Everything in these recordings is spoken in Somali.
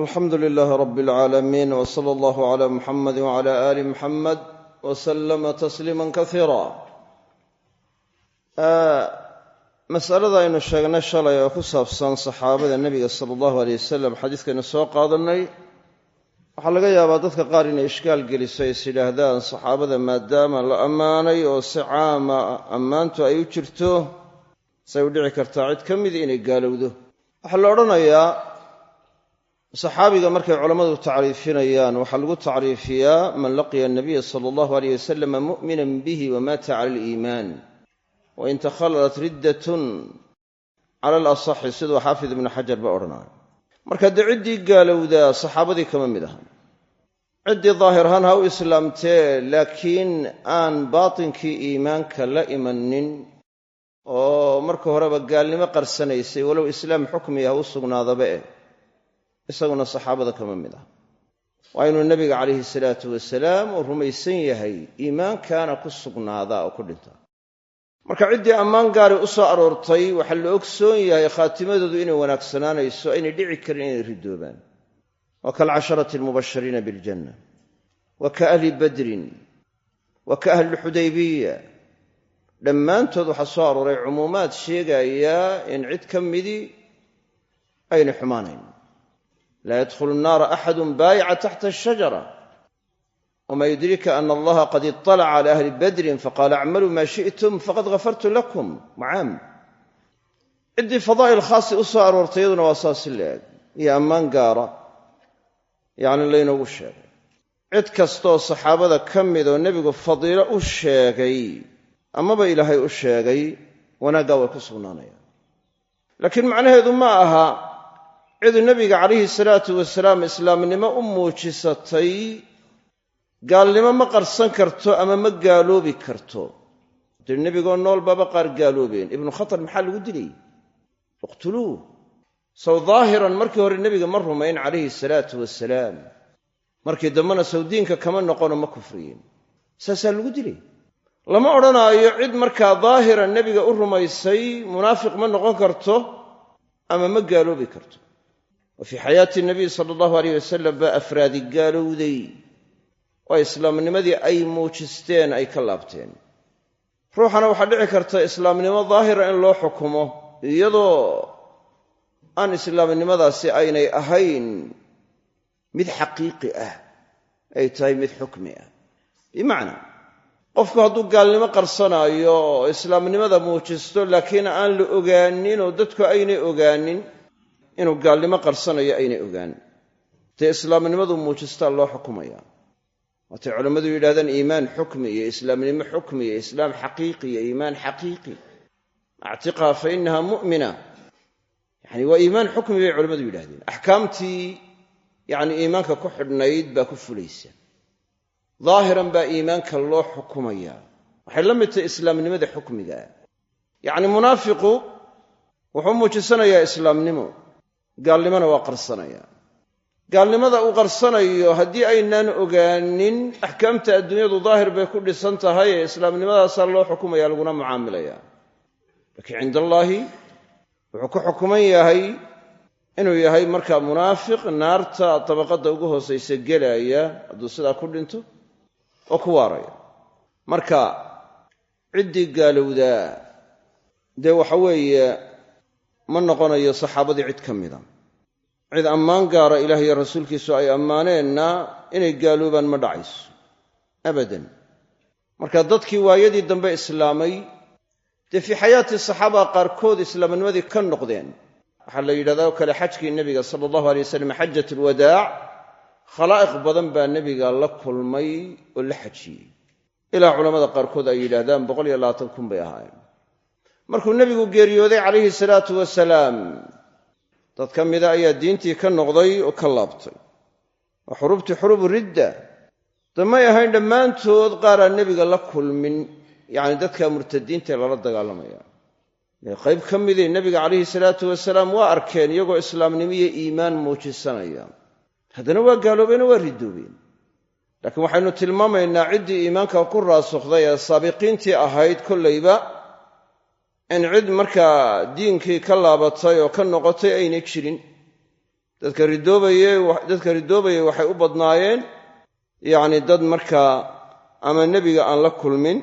alxamdu lilaahi rabi alcaalamiin w sala allahu cala muxamadi wcala aali muxamed w salama tasliima kasiira masalada aynu sheegnay shalay oo ku saabsan saxaabada nebiga sala allahu aleyh wasalam xadiiskaynu soo qaadannay waxaa laga yaabaa dadka qaar inay ishkaal geliso is yidhaahdaan saxaabada maadaama la ammaanay oo si caama ammaantu ay u jirto say u dhici kartaa cid ka mida inay gaalowdo saxaabiga markay culammadu tacriifinayaan waxaa lagu tacriifiyaa man laqiya anabiya sala allahu aleyh wasalama mu'minan bihi wamaata cala aliimaan wain takhallalat riddatun cala alasaxi siduu xaafid ibnu xajar ba odhanaya marka dee ciddii gaalowdaa saxaabadii kama mid aha ciddii daahir ahaan ha u islaamtee laakiin aan baatinkii iimaanka la imanin oo marka horeba gaalnimo qarsanaysay walow islaam xukmiya ha u sugnaadaba eh isaguna saxaabada kama mid ah. Waa inuu nebiga calayhi salaatu wasalaam rumaysan yahay iimaankaana ku sugnaadaa oo ku dhintaa marka ciddii ammaan gaari u soo aroortay waxaa la ogsoon yahay khaatimadoodu inay wanaagsanaanayso aynay dhici karin inay ridoobaan. Wa kaalcasharati almubashiriina biljanna wa ka ahli badrin wa ka ahli xudaybiya dhammaantood waxaa soo arooray cumuumaad sheegaya in cid ka midii aynay xumaanayn laa yadkhulu nnaara axadun baayica taxta ashajara wma yudrika ana allaha qad iطalaca cala ahli badrin faqaala acmaluu maa shi'tum faqad ghafartu lakum macaam ciddii fadaa'il khaasi u soo aroortay iyaduna waa saasi la-eg iyo ammaan gaara yacni laynoogu sheegay cid kastooo saxaabada ka mid oo nebigu fadiilo u sheegay amaba ilaahay u sheegay wanaaggaa way ku sugnaanayaan laakiin macnaheedu ma aha cid nebiga calayhi salaatu wasalaam islaamnimo u muujisatay gaalnimo ma qarsan karto ama ma gaaloobi karto. Dee nebigoo nool baaba qaar gaaloobeen. Ibnu khatar maxaa lagu dilay? Iqtuluuh saw daahiran markii hore nebiga ma rumayn calayhi salaatu wasalaam. Markii dambena sawdiinka kama noqono ma kufriyeen saasaa lagu dilay. Lama odhanaayo cid markaa daahiran nebiga u rumaysay munaafiq ma noqon karto ama ma gaaloobi karto wa fii xayaati nabiy sala allahu aleyh wasalam baa afraadi gaalowday. Oo islaamnimadii ay muujisteen ay ka laabteen. Ruuxana waxaa dhici karta islaamnimo daahira in loo xukumo iyadoo aan islaamnimadaasi aynay ahayn mid xaqiiqi ah ay tahay mid xukmi ah. Bimacnaa qofku hadduu gaalnimo qarsanaayo oo islaamnimada muujisto laakiin aan la ogaanin oo dadku aynay ogaanin inuu gaalnimo qarsanayo aynay ogaanin dee islaamnimadu muujistaa loo xukumaya. Waatay culammadu yidhahdaan iimaan xukmi iyo islaamnimo xukmi iyo islaam xaqiiqi iyo iimaan xaqiiqi. Actiqha fa inaha mu'mina. Yani waa iimaan xukmi bay culammadu yidhahdeen axkaamtii yani iimaanka ku xidhnayd baa ku fulaysa. Daahiran baa iimaanka loo xukumaya. Waxay la mid tahay islaamnimada xukmigaa yacni munaafiqu wuxuu muujisanayaa islaamnimo gaalnimona waa qarsanaya. Gaalnimada uu qarsanayo haddii aynaan ogaanin axkaamta adduunyadu daahir bay ku dhisan tahay ee islaamnimadaasaa loo xukumaya laguna mucaamilaya. Laakiin cinda allaahi wuxuu ku xukuman yahay inuu yahay markaa munaafiq naarta dabaqadda ugu hoosaysa gelaya hadduu sidaa ku dhinto oo ku waaraya. Marka ciddii gaalowdaa dee waxa weeye ma noqonayo saxaabadii cid ka mida. Cid ammaan gaara ilaah iyo rasuulkiisu ay ammaaneenna inay gaaloobaan ma dhacayso. Abadan. Marka dadkii waayadii dambe islaamay dee fii xayaati saxaaba qaarkood islaamnimadii ka noqdeen waxaa la yidhahdaa oo kale xajkii nebiga sala allahu alay wasalam xajat alwadaac khalaa'iq badan baa nebiga la kulmay oo la xajiyey. Ilaa culammada qaarkood ay yidhaahdaan boqol iyo labaatan kun bay ahaayeen markuu nebigu geeriyooday calayhi salaatu wasalaam dad ka mida ayaa diintii ka noqday oo ka laabtay. Waa xurubtii xurubu ridda. Damay ahayn dhammaantood qaaraan nebiga la kulmin yacni dadka murtadiintae lala dagaalamaya. Qayb ka midii nebiga calayhi salaatu wasalaam waa arkeen iyagoo islaamnimo iyo iimaan muujisanaya. Haddana waa gaaloobeenoo waa ridoobeen laakiin waxaynu tilmaamaynaa ciddii iimaanka ku raasukhday ee saabiqiintii ahayd kollayba in cid markaa diinkii ka laabatay oo ka noqotay aynay jirin dadka ridoobaye dadka ridoobayay waxay u badnaayeen yacni dad markaa ama nebiga aan la kulmin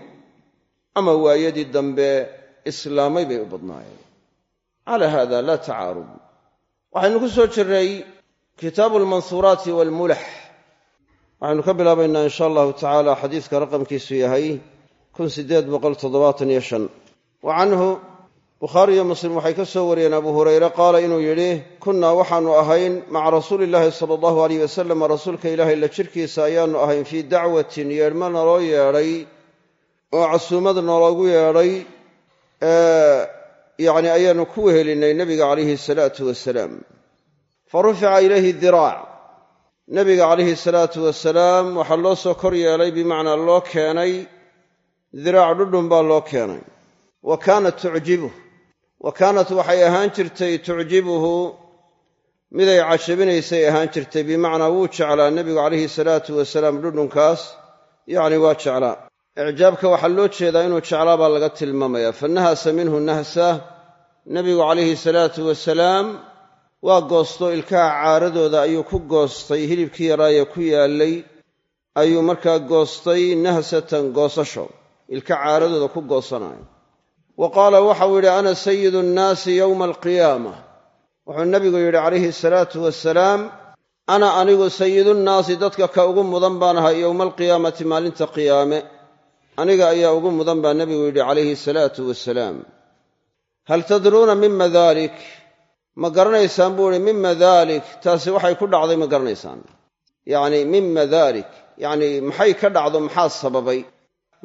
ama waayadii dambe islaamay bay u badnaayeen. Calaa haada laa tacaarud waxaynu ku soo jirray kitaabu almansuuraati waalmulax waxaynu ka bilaabaynaa in sha allahu tacaala xadiidka raqamkiisu yahay kun siddeed boqol toddobaatan iyo shan wa canhu bukhaari iyo muslim waxay ka soo wariyeen abu hurayre qaala inuu yidhi kunnaa waxaannu ahayn maca rasuuli illaahi sala allahu aleyh wasalam rasuulka ilaahay la jirkiisa ayaannu ahayn fii dacwatin yeedhmo naloo yeedhay oo casuumad naloogu yeedhay yacni ayaannu ku wehelinnay nebiga calayhi salaatu wasalaam fa rufica ilayhi diraac nebiga calayhi salaatu wasalaam waxaa loo soo kor yeelay bimacnaa loo keenay diraac dhudhun baa loo keenay wa kaanat tucjibuh wa kaanat waxay ahaan jirtay tucjibuhu miday cajabinaysay ahaan jirtay bimacnaa wuu jeclaa nebigu calayhi salaatu wasalaam dhudhunkaas yacni waa jeclaa. Icjaabka waxaa loo jeedaa inuu jeclaa baa laga tilmaamaya. Fa nahasa minhu nahsa. Nebigu calayhi salaatu wasalaam waa goosto ilkaha caaradooda ayuu ku goostay hilibkii yaraayee ku yaallay ayuu markaa goostay nahsatan goosasho. Ilka caaradooda ku goosanayo wa qaala waxau yidhi ana sayidu nnaasi yowma alqiyaama wuxuu nebigu yidhi calayhi salaatu wasalaam ana anigu sayidunnaasi dadka ka ugu mudan baan ahay yowma alqiyaamati maalinta qiyaame. Aniga ayaa ugu mudan baa nebigu yidhi calayhi salaatu wasalaam hal tadruuna mima dalik ma garanaysaan buu idhi mima dalik taasi waxay ku dhacday ma garanaysaan. Yacni mima dalik yacnii maxay ka dhacdo maxaa sababay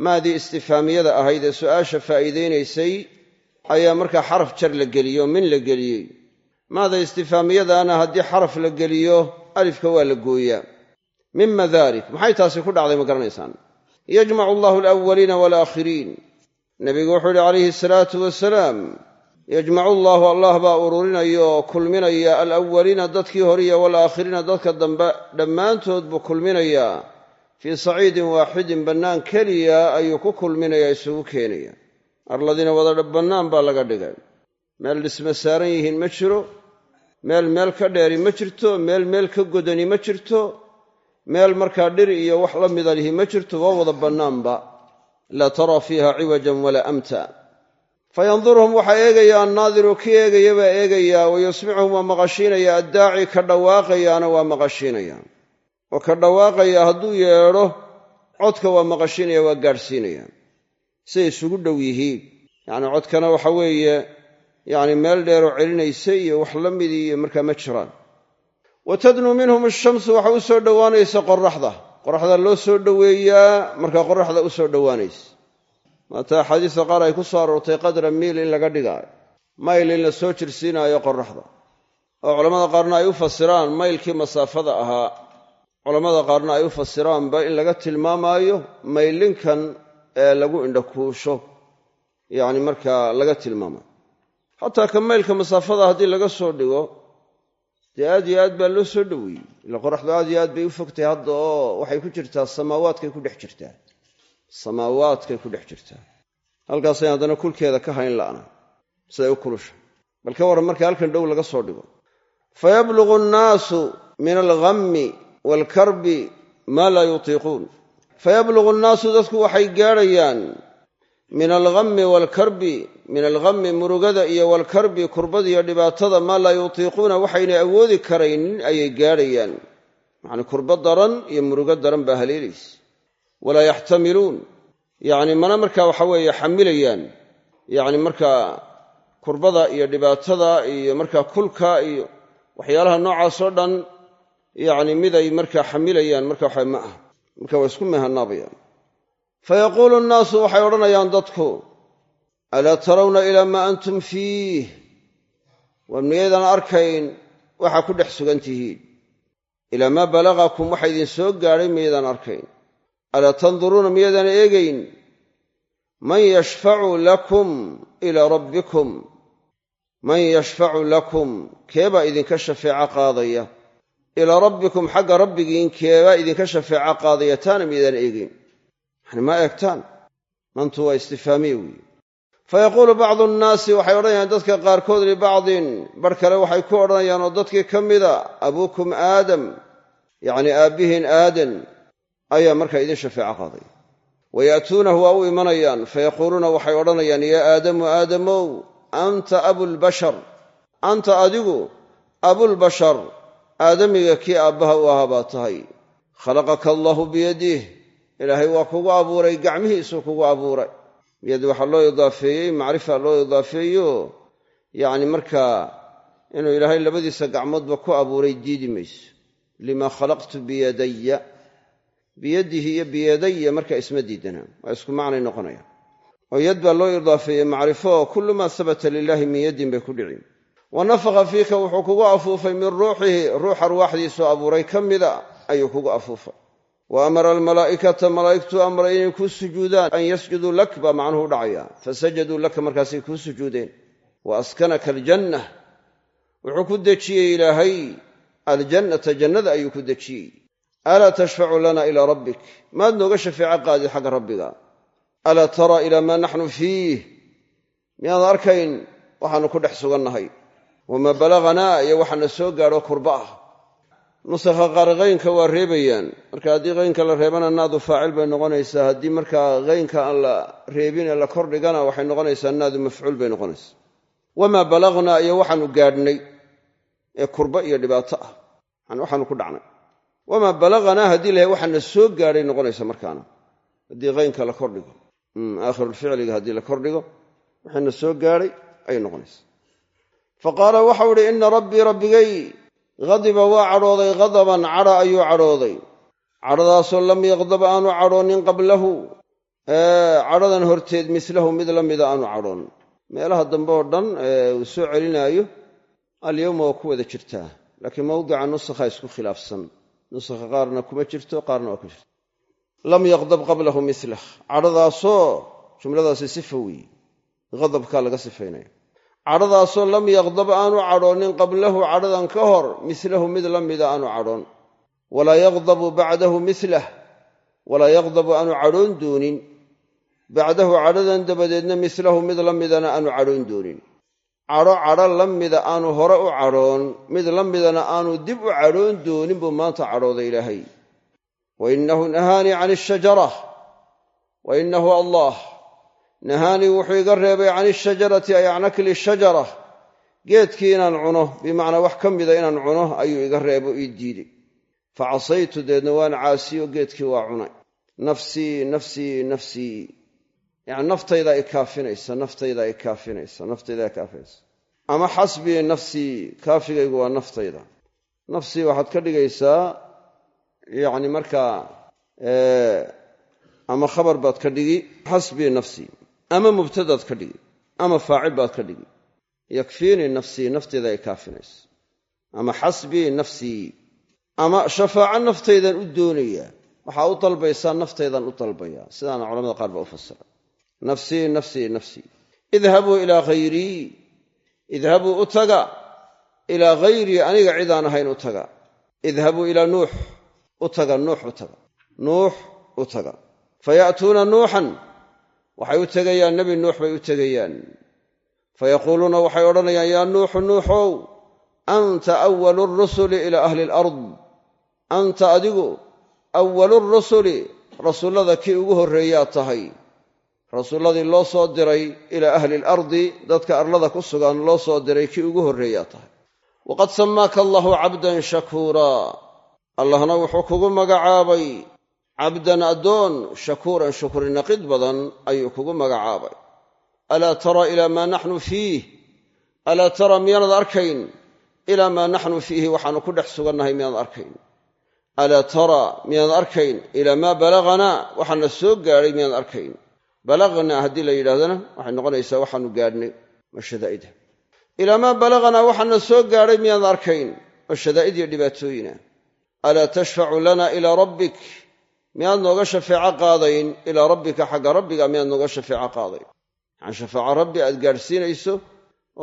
maadii istifaamiyada ahayd ee su'aasha faa'iidaynaysay ayaa markaa xaraf jar la geliyo min la geliyey. Maada istifaamiyadaana haddii xaraf la geliyo alifka waa la gooyaa. Mima dalik maxay taasi ku dhacday ma garanaysaan. Yajmacu allahu alawaliina waalaakhiriin nebigu wuxuu yidhi calayhi salaatu wasalaam yajmacu allaahu allah baa ururinaya oo kulminaya alawaliina dadkii horiya waalaakhiriina dadka dambe dhammaantood buu kulminayaa fii saciidin waaxidin bannaan keliya ayuu ku kulminayaa isugu keenaya. Arladiina wada bannaan baa laga dhigay meel dhisme saaran yihiin ma jiro. Meel meel ka dheeri ma jirto. Meel meel ka godani ma jirto. Meel markaa dhir iyo wax la mida lihi ma jirto. Waa wada bannaanba laa taraa fiiha ciwajan walaa amta. Fayanduruhum waxaa eegaya annaadiru kii eegaya baa eegayaa wa yusmicuhum waa maqashiinaya. Addaaci ka dhawaaqayaana waa maqashiinaya oo ka dhawaaqaya hadduu yeedho codka waa maqashiinaya waa gaadhsiinaya. Siday isugu dhow yihiin. Yacni codkana waxa weeye yacni meel dheeroo celinaysa iyo wax la midii iyo markaa ma jiraan. Wa tadnuu minhum ashamsu waxa u soo dhowaanaysa qoraxda qoraxda loo soo dhoweeyaa markaa qoraxda u soo dhowaanaysa. Maata axaadiista qaar ay ku soo aroortay qadra miil in laga dhigaayo mayl in la soo jirsiinaayo qoraxda oo culammada qaarna ay u fasiraan maylkii masaafada ahaa culammada qaarna ay u fasiraanba in laga tilmaamaayo maylinkan ee lagu indhakuusho. Yacni markaa laga tilmaamayo xataa ka maylka masaafada haddii laga soo dhigo dee aad iyo aad baa loo soo dhoweeyey ila qoraxdu aad iyo aad bay u fogtahay hadda oo waxay ku jirtaa samaawaadkay ku dhex jirtaa. Samaawaadkay ku dhex jirtaa. Halkaasay haddana kulkeeda ka hayn la'na siday u kulusha bal ka warran marka halkan dhow laga soo dhigo. Fayablugu annaasu min alghammi waalkarbi maa laa yutiiquun. Fayablugu annaasu dadku waxay gaadhayaan min alghammi waalkarbi min alghammi murugada iyo waalkarbi kurbadiyo dhibaatada maa laa yutiiquuna waxaynay awoodi karaynin ayay gaadhayaan. Yacni kurbo daran iyo murugo daran baa haleelaysa. Walaa yaxtamiluun yacni mana markaa waxa weeye xamilayaan. Yacni markaa kurbada iyo dhibaatada iyo markaa kulka iyo waxyaalaha noocaasoo dhan yacni mid ay markaa xamilayaan marka waxa ma ah marka waa isku mehanaabayaan fayaquulu nnaasu waxay odhanayaan dadku alaa tarawna ilaa maa antum fiih? War miyaydaan arkayn waxaa ku dhex sugan tihiin. Ilaa maa balagakum waxa idin soo gaadhay miyaydaan arkayn. Alaa tanduruuna miyaydaan eegayn. Man yashfacu lakum ilaa rabbikum. Man yashfacu lakum keebaa idinka shafeeco qaadaya ilaa rabbikum xagga rabbigiin keebaa idinka shafeeco qaadaya taana miyaydaan eegayn. Yani ma eegtaan? Mantu waa istifaamiye weeye fayaquulu bacdu nnaasi waxay odhanayaan dadka qaarkood libacdin bar kale waxay ku odhanayaan oo dadkii ka mida abuukum aadam yacni aabbihiin aadan ayaa markaa idin shafeeco qaaday. Wayaatuunahu waa u imanayaan. Fayaquuluuna waxay odhanayaan yaa aadamu aadamow anta abulbashar anta adigu abulbashar aadamiga kii aabbaha u ahaa baa tahay khalaqaka allaahu biyadih ilaahay waa kugu abuuray gacmihiisuu kugu abuuray. Biyad waxaa loo idaafeeyey macrifa loo idaafeeyo. Yacni markaa inuu ilaahay labadiisa gacmoodba ku abuuray diidi mayso. Lima khalaqtu biyadaya biyadihi iyo biyadaya markaa isma diidanaa waa isku macnay noqonaya. Oo yad baa loo idaafeeyey macrifo kullu maa sabata lilaahi min yaddin bay ku dhici wa nafakha fiika wuxuu kugu afuufay min ruuxihi ruux arwaaxdiisoo abuuray ka mida ayuu kugu afuufay. Wa amara almalaa'ikata malaa'igtuu amray inay kuu sujuudaan an yasjuduu lak baa macnuhu dhacaya fasajaduu laka markaasay kuu sujuudeen. Wa askanaka aljanna wuxuu ku dejiyey ilaahay. Aljannata jannada ayuu ku dejiyey. Alaa tashfacu lana ilaa rabbik maad nooga shafeeco qaadid xagga rabbiga. Alaa tara ilaa maa naxnu fiih miyaad arkayn waxaannu ku dhex sugannahay wamaa balaganaa iyo waxaana soo gaadho kurba ah. Nusakha qaar qaynka waa reebayaan. Marka haddii qaynka la reebana naadu faacil bay noqonaysaa. Haddii markaa qaynka aan la reebin ee la kordhigana waxay noqonaysaa naadu mafcuul bay noqonaysaa. Wamaa balagnaa iyo waxaanu gaadhnay ee kurba iyo dhibaato ah. Waxaanu ku dhacnay. Wamaa balaganaa haddii lahay waxaana soo gaadhay noqonaysa markaana. Haddii qaynka la kordhigo aakhirulficliga haddii la kordhigo waxaana soo gaadhay ayay noqonaysa fa qaala waxau idhi ina rabbii rabbigay hadiba waa cadhooday hadaban cadha ayuu cadhooday. Cadhadaasoo lam yaqdab aanu cadhoonin qablahu. Cadhadan horteed mislahu mid la mida aanu cadhoon. Meelaha dambe oo dhan uu soo celinaayo alyowma waa ku wada jirtaa. Laakiin mawdica nusakha isku khilaafsan. Nusakha qaarna kuma jirto qaarna waa ku jirto. Lam yaqdab qablahu milah cadhadaasoo jumladaasi sifa weeye hadabkaa laga sifaynaya cadhadaasoo lam yaqdab aanu cadhoonin qablahu cadhadan ka hor milahu mid la mida aanu cadhoon. Walaa yaqdabu bacdahu milah walaa yaqdabu aanu cadhoon doonin. Bacdahu cadhadan dabadeedna milahu mid la midana aanu cadhoon doonin. Cadho cadho la mida aanu hore u cadhoon mid la midana aanu dib u cadhoon doonin buu maanta cadhooday ilaahay. Wa inahu nahaanii can ishajara wa inahu allah nahaanii wuxuu iga reebay can ishajarati ay can akli shajara. Geedkii inaan cuno bimacnaa wax ka mida inaan cuno ayuu iga reebo ii diiday fa casaytu deedna waan caasiyo geedkii waa cunay. Nafsii nafsii nafsii yani naftaydaa ikaafinaysa naftaydaa ikaafinaysa naftaydaa ikaafinaysa ama xasbii nafsii kaafigaygu waa naftayda. Nafsii waxaad ka dhigaysaa yacni markaa ama khabar baad ka dhigi xasbii nafsii ama mubtadaad ka dhigi ama faacil baad ka dhigi. Yakfiinii nafsii naftaydaa ikaafinaysa ama xasbii nafsii ama shafaaco naftaydan u doonayaa waxaa u dalbaysaa naftaydan u dalbayaa sidaana culamada qaar baa u fasira nafsii nafsii nafsii idhabuu ilaa hayrii idhabuu u taga. Ilaa hayrii aniga cidaan ahayn u taga. Idhabuu ilaa nuux. U taga nuux u taga. Nuux u taga. Fayaatuuna nuuxan waxay u tegayaan nebi nuux bay u tegayaan. Fayaquuluuna waxay odhanayaan yaa nuuxu nuuxow anta awalu rusuli ilaa ahli alard. Anta adigu awalu rusuli rasuullada kii ugu horreeyaa tahay. Rasuulladii loo soo diray ilaa ahli alardi dadka arlada ku sugan loo soo diray kii ugu horreeyaa tahay. Waqad sammaaka allahu cabdan shakuuraa. Allahna wuxuu kugu magacaabay cabdan addoon shakuuran shukrinaqid badan ayuu kugu magacaabay. Alaa tara ilaa maa naxnu fiih? Alaa tara miyaanad arkayn? Ilaa maa naxnu fiihi? Waxaannu ku dhex sugannahay miyaanad arkayn. Alaa tara miyaanad arkayn? Ilaa maa balaganaa waxaana soo gaadhay miyaanad arkayn. Balagnaa haddii la yidhahdana waxay noqonaysaa waxaanu gaadhnay waa ilaa maa balaganaa waxaana soo gaadhay miyaanad arkayn waa shadaa'id iyo dhibaatooyina. Alaa tashfacu lana ilaa rabbik miyaad nooga shafeeco qaadayn ilaa rabbika xagga rabbiga miyaad nooga shafeeco qaadayn. Yani shafaaco rabbi? Aad gaadhsiinayso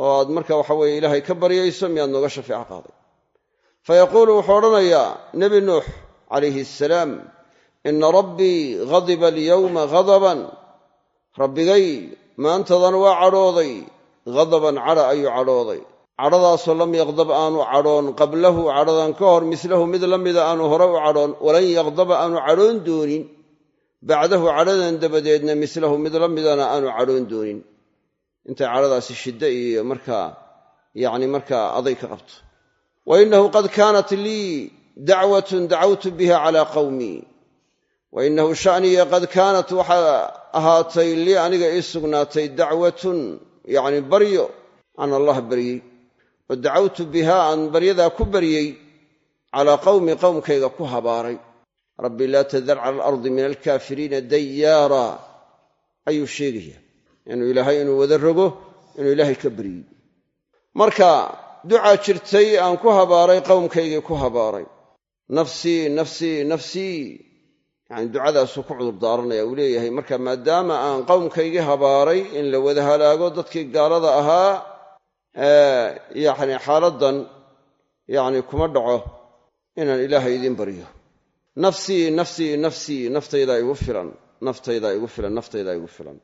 oo aad marka waxa weye ilaahay ka baryayso miyaad nooga shafeeco qaaday fayaquulu wuxuu odhanayaa nebi nuux calayhi asalaam ina rabbii ghadiba alyowma ghadaban. Rabbigay maantadan waa cadhooday ghadaban cadha ayuu cadhooday cadhadaasoo lam yaqdab aanu cadhoon qablahu cadhadan ka hor mislahu mid la mida aanu hore u cadhoon walan yaqdaba aanu cadhoon doonin. Bacdahu cadhadan dabadeedna mislahu mid la midana aanu cadhoon doonin. Intay cadhadaasi shiddo iyo markaa yacni markaa aday ka qabto. Wa innahu qad kaanat lii dacwatun dacawtu biha calaa qawmii wa innahu sha'niya qad kaanat waxaa ahaatay lii aniga ii sugnaatay dacwatun yacni baryo aan allah baryey dacawtu bihaa aan baryadaa ku baryey calaa qawmi qowmkayga ku habaaray. Rabbi laa tadar cala alardi min alkaafiriina dayaara ayuu sheegaya inuu ilaahay inuu wada rogo inuu ilaahay ka baryey marka ducaa jirtay aan ku habaaray qowmkaygii ku habaaray. Nafsii nafsii nafsii yacni ducadaasuu ku cudur daaranaya uu leeyahay marka maadaama aan qowmkaygii habaaray in la wada halaago dadkii gaalada ahaa yacni xaaladdan yacni kuma dhaco inaan ilaahay idiin baryo nafsii nafsii nafsii naftaydaa igu filan naftaydaa igu filan naftaydaa igu filan.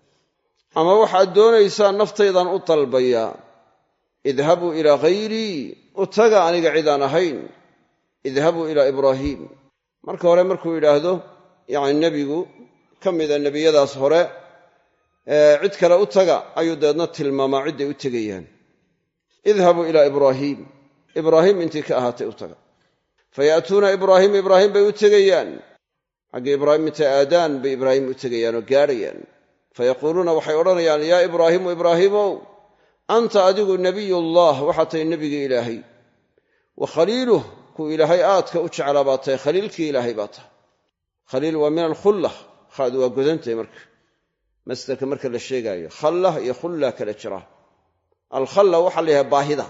Ama waxaad doonaysaa naftaydan u dalbayaa idhabuu ilaa hayrii u taga aniga cidaan ahayn. Idhabuu ilaa ibraahiim marka hore markuu yidhaahdo yacni nebigu ka mida nebiyadaas hore cid kale u taga ayuu dabeedna tilmaamaa cidday u tegayaan idhabuu ilaa ibraahiim ibraahiim intii ka ahaatay u taga. Fayaatuuna ibraahiim ibraahiim bay u tegayaan. Xagga ibraahim intay aadaan bay ibraahim u tegayaan oo gaadhayaan. Fayaquuluuna waxay odhanayaan yaa ibraahiimu ibraahiimow anta adigu nebiyullah waxaa tahay nebigii ilaahay. Wa khaliiluh kuu ilaahay aadka u jeclaa baa tahay khaliilkii ilaahay baa tahay. Khaliil waa min alkhulla khaadu waa godantahay marka. Masderka marka la sheegaayo khallah iyo khulla kala jira alkhalla waxaa la yidhaha baahida.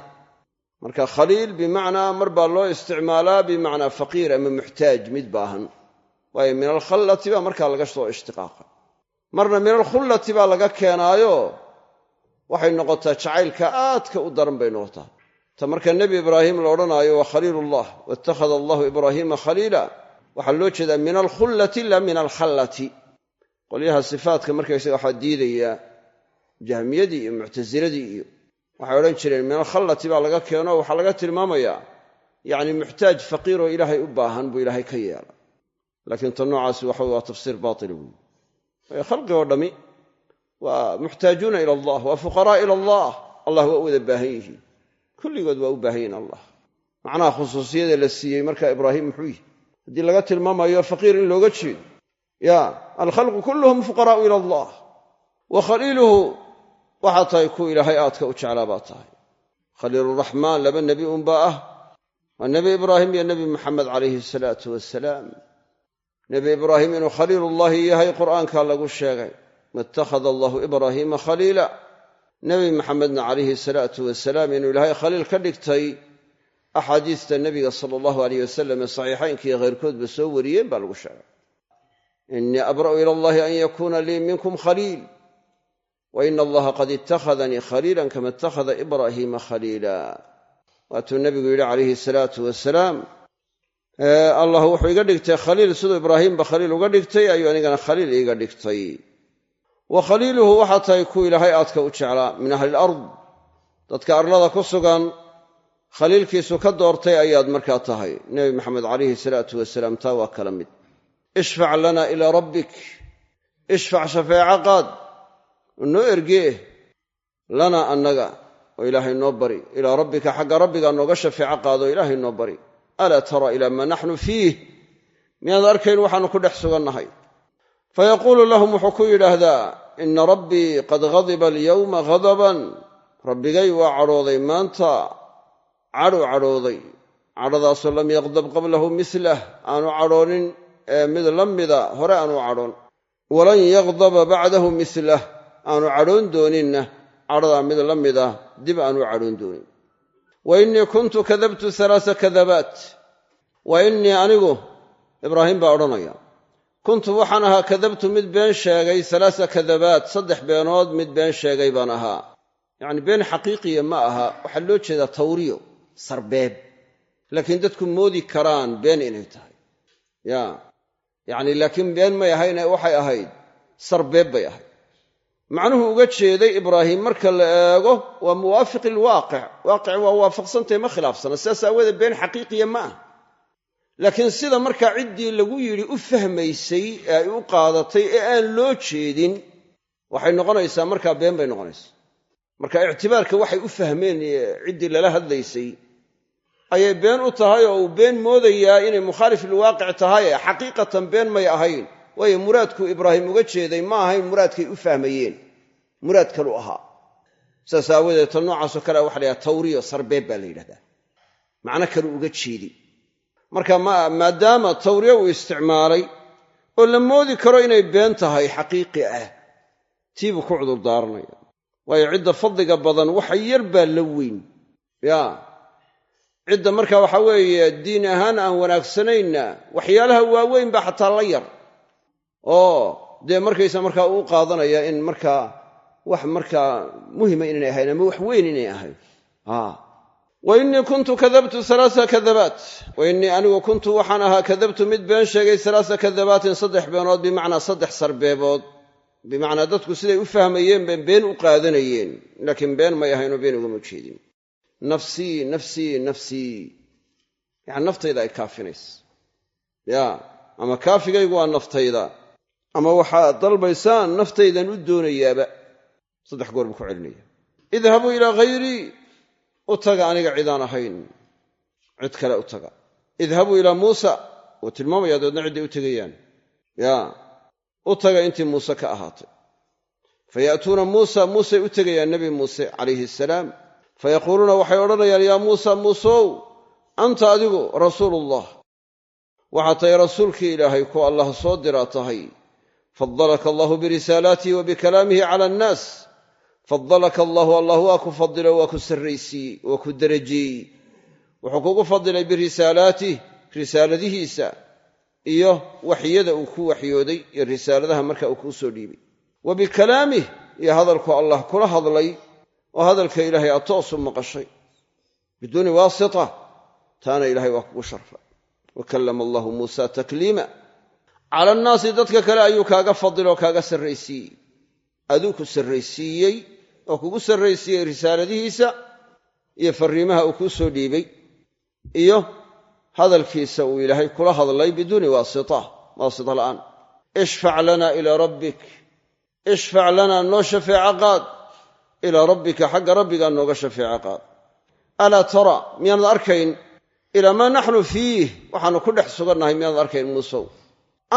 Marka khaliil bimacnaa mar baa loo isticmaalaa bimacnaa faqiir ama muxtaaj mid baahan. Waayo min alkhallati baa markaa laga soo ishtiqaaqa marna min alkhullati baa laga keenaayo waxay noqotaa jacaylka aadka u daran bay noqotaa. Ta marka nebi ibraahim la odhanaayo waa khaliilullah waittakhada allahu ibraahiima khaliila. Waxaa loo jeedaa min alkhullati la min alkhallati. Qolyaha sifaatka markaysaga waxaa diidaya jahmiyadii iyo muctasiladii iyo waxay odhan jireen min alkhallati baa laga keeno waxaa laga tilmaamayaa yacni muxtaaj faqiiroo ilaahay u baahan buu ilaahay ka yeela laakiin ta noocaasi waxa waa tafsiir baatila weyi waayo khalqigoo dhammi waa muxtaajuuna ila allah waa fuqaraa ila allah. Allah waa u wada baahan yihiin. Kulligood waa u baahan yihiin allah. Macnaha khusuusiyada la siiyey marka ibraahim muxuu yihi haddii laga tilmaamayo faqiir in looga jeedo ya alkhalqu kulluhum fuqaraa'u ila allah wa khaliiluhu waxaa tahay kuwa ilaahay aadka u jeclaa baa tahay. Khaliiluraxmaan laba nebi unbaa ah. Waa nebi ibraahim iyo nebi maxamed calayhi asalaatu wasalaam nebi ibraahim inuu khaliilullaahi yahay qur'aankaa lagu sheegay. Waittakhada allahu ibraahiima khaliila. Nebi maxamedna calayhi salaatu wasalaam inuu ilaahay khaliil ka dhigtay. Axaadiista nebiga sala allahu aleyh wasalam ee saxiixaynkiiyo khayrkoodba soo wariyeen baa lagu sheegay. Innii abra'u ila allahi an yakuuna lii minkum khaliil wa ina allaha qad ittakhadanii khaliilan kama ittakhada ibraahiima khaliila waatuu nebigu yidhi calayhi salaatu wasalaam allah wuxuu iga dhigtay khaliil siduu ibraahiimba khaliil uga dhigtay ayuu anigana khaliil iiga dhigtay wa khaliiluhu waxaa tahay kuwa ilaahay aadka u jeclaa min ahli ilard dadka arlada ku sugan khaliilkiisu ka doortay ayaad markaa tahay nebi maxamed calayhi salaatu wasalaam taa waa kala mid ishfac lana ilaa rabbik ishfac shafeeco noo ergee lana annaga oo ilaahay noo bari. Ilaa rabbika xagga rabbiga nooga shafeeco qaado ilaahay noo bari. Alaa tara ilaa maa naxnu fiih? Miyaad arkayn waxaannu ku dhex sugannahay fayaquulu lahum wuxuu ku yidhaahdaa ina rabbii qad ghadiba alyowma ghadaban. Rabbigay waa cadhooday maanta. Cadhuu cadhooday. Cadhadaasoo lam yaqdab qablahu milah aanu cadhoonin ee mid la mida hore aanu cadhoon. Walan yaqdaba bacdahu milah aanu cadhoon dooninna cadhadaa mid la mida dib aanu cadhoon doonin. Wa innii kuntu kadabtu alaasa kadabaat. Wa innii anigu ibraahim baa odhanaya kuntu waxaan ahaa kadabtu mid been sheegay alaasa kadabaat saddex beenood mid been sheegay baan ahaa. Yacni been xaqiiqiya ma aha waxaa loo jeedaa tawriyo sarbeeb. Laakiin dadku moodi karaan been inay tahay. Ya yacni laakiin been may ahayne waxay ahayd sarbeeb bay ahayd macnuhu uga jeeday ibraahim marka la eego waa muwaafiq ilwaaqic waaqic waa waafaqsantahe ma khilaafsana sidaas aawoodee been xaqiiqiya ma ah laakiin sida markaa ciddii lagu yidhi u fahmaysay ee ay u qaadatay ee aan loo jeedin waxay noqonaysaa markaa been bay noqonaysaa. Marka ictibaarka waxay u fahmeen ciddii lala hadlaysay ayay been u tahay oo uu been moodayaa inay mukhaalif ilwaaqic tahay xaqiiqatan been may ahayn waayo muraadkuu ibraahim uga jeeday ma ahayn muraadkay u fahmayeen. Muraad kalu ahaa. Saas aawadeed ta noocaasoo kale waxa la yhaha tawriyo sarbeeb baa la yidhahdaa. Macno kalu uga jeedi. Marka maadaama tawriya uu isticmaalay oo la moodi karo inay been tahay xaqiiqi ah tiibuu ku cudurdaaranaya waayo cidda fadliga badan waxa yar baa la weyn. Ya. Cidda marka waxa weeye diin ahaan aan wanaagsanaynna waxyaalaha waaweyn baa xataa la yar oo dee markaysa markaa uu qaadanaya in markaa wax markaa muhima inaynay ahayn ama wax weyn inay ahayn. Wa innii kuntu kadabtu alaaa kadabaat. Wa anigu kuntu waxaan ahaa kadabtu mid been sheegay alaaa kadabaatin saddex beenood bimacnaa saddex sarbeebood. Bimacnaa dadku siday u fahmayeen bay been u qaadanayeen. Laakiin been may ahaynoo been ugama jeedin. Nafsii nafsii nafsii yani naftayda ay kaafinaysa. Ya ama kaafigaygu waa naftayda ama waxaad dalbaysaan naftaydan u doonayaaba saddex goor buu ku celinaya. Idhabuu ilaa hayrii u taga aniga cidaan ahayn. Cid kale u taga. Idhabuu ilaa muusa wuu tilmaamaya dabeedna cidday u tegayaan. Ya u taga intii muuse ka ahaatay. Fayaatuuna muusa muusey u tegayaan nebi muuse calayhi asalaam fayaquuluuna waxay odhanayaan yaa muusa muusow anta adigu rasuulullah. Waxaad tahay rasuulkii ilaahay ku allah soo diraa tahay fadalaka allahu birisaalaatihi wa bikalaamihi cala annaas fadalaka allahu allah waa ku fadilo waa ku sarraysiiyey waa ku derajeeyey wuxuu kugu fadilay birisaalaatih risaaladihiisa iyo waxyada uu ku waxyooday iyo risaaladaha marka uu kuu soo dhiibay wa bikalaamih iyo hadalku allah kula hadlay oo hadalka ilaahay aad toosu maqashay biduuni waasita taana ilaahay waa kugu sharfay wa kallama allahu muusa takliima cala annaasi dadka kale ayuu kaaga fadiloo kaaga sarraysiiyey aduu ku sarraysiiyey oo kugu sarraysiiyey risaaladihiisa iyo farriimaha uu kuu soo dhiibay iyo hadalkiisa uu ilaahay kula hadlay biduuni waasita waasita la'aan. Ishfac lana ilaa rabbik. Ishfac lanaa noo shafeeco qaad. Ilaa rabbika xagga rabbigaa nooga shafeeco qaad. Alaa tara miyaanad arkayn? Ilaa maa naxnu fiih. Waxaannu ku dhex sugannahay miyaanad arkayn muusow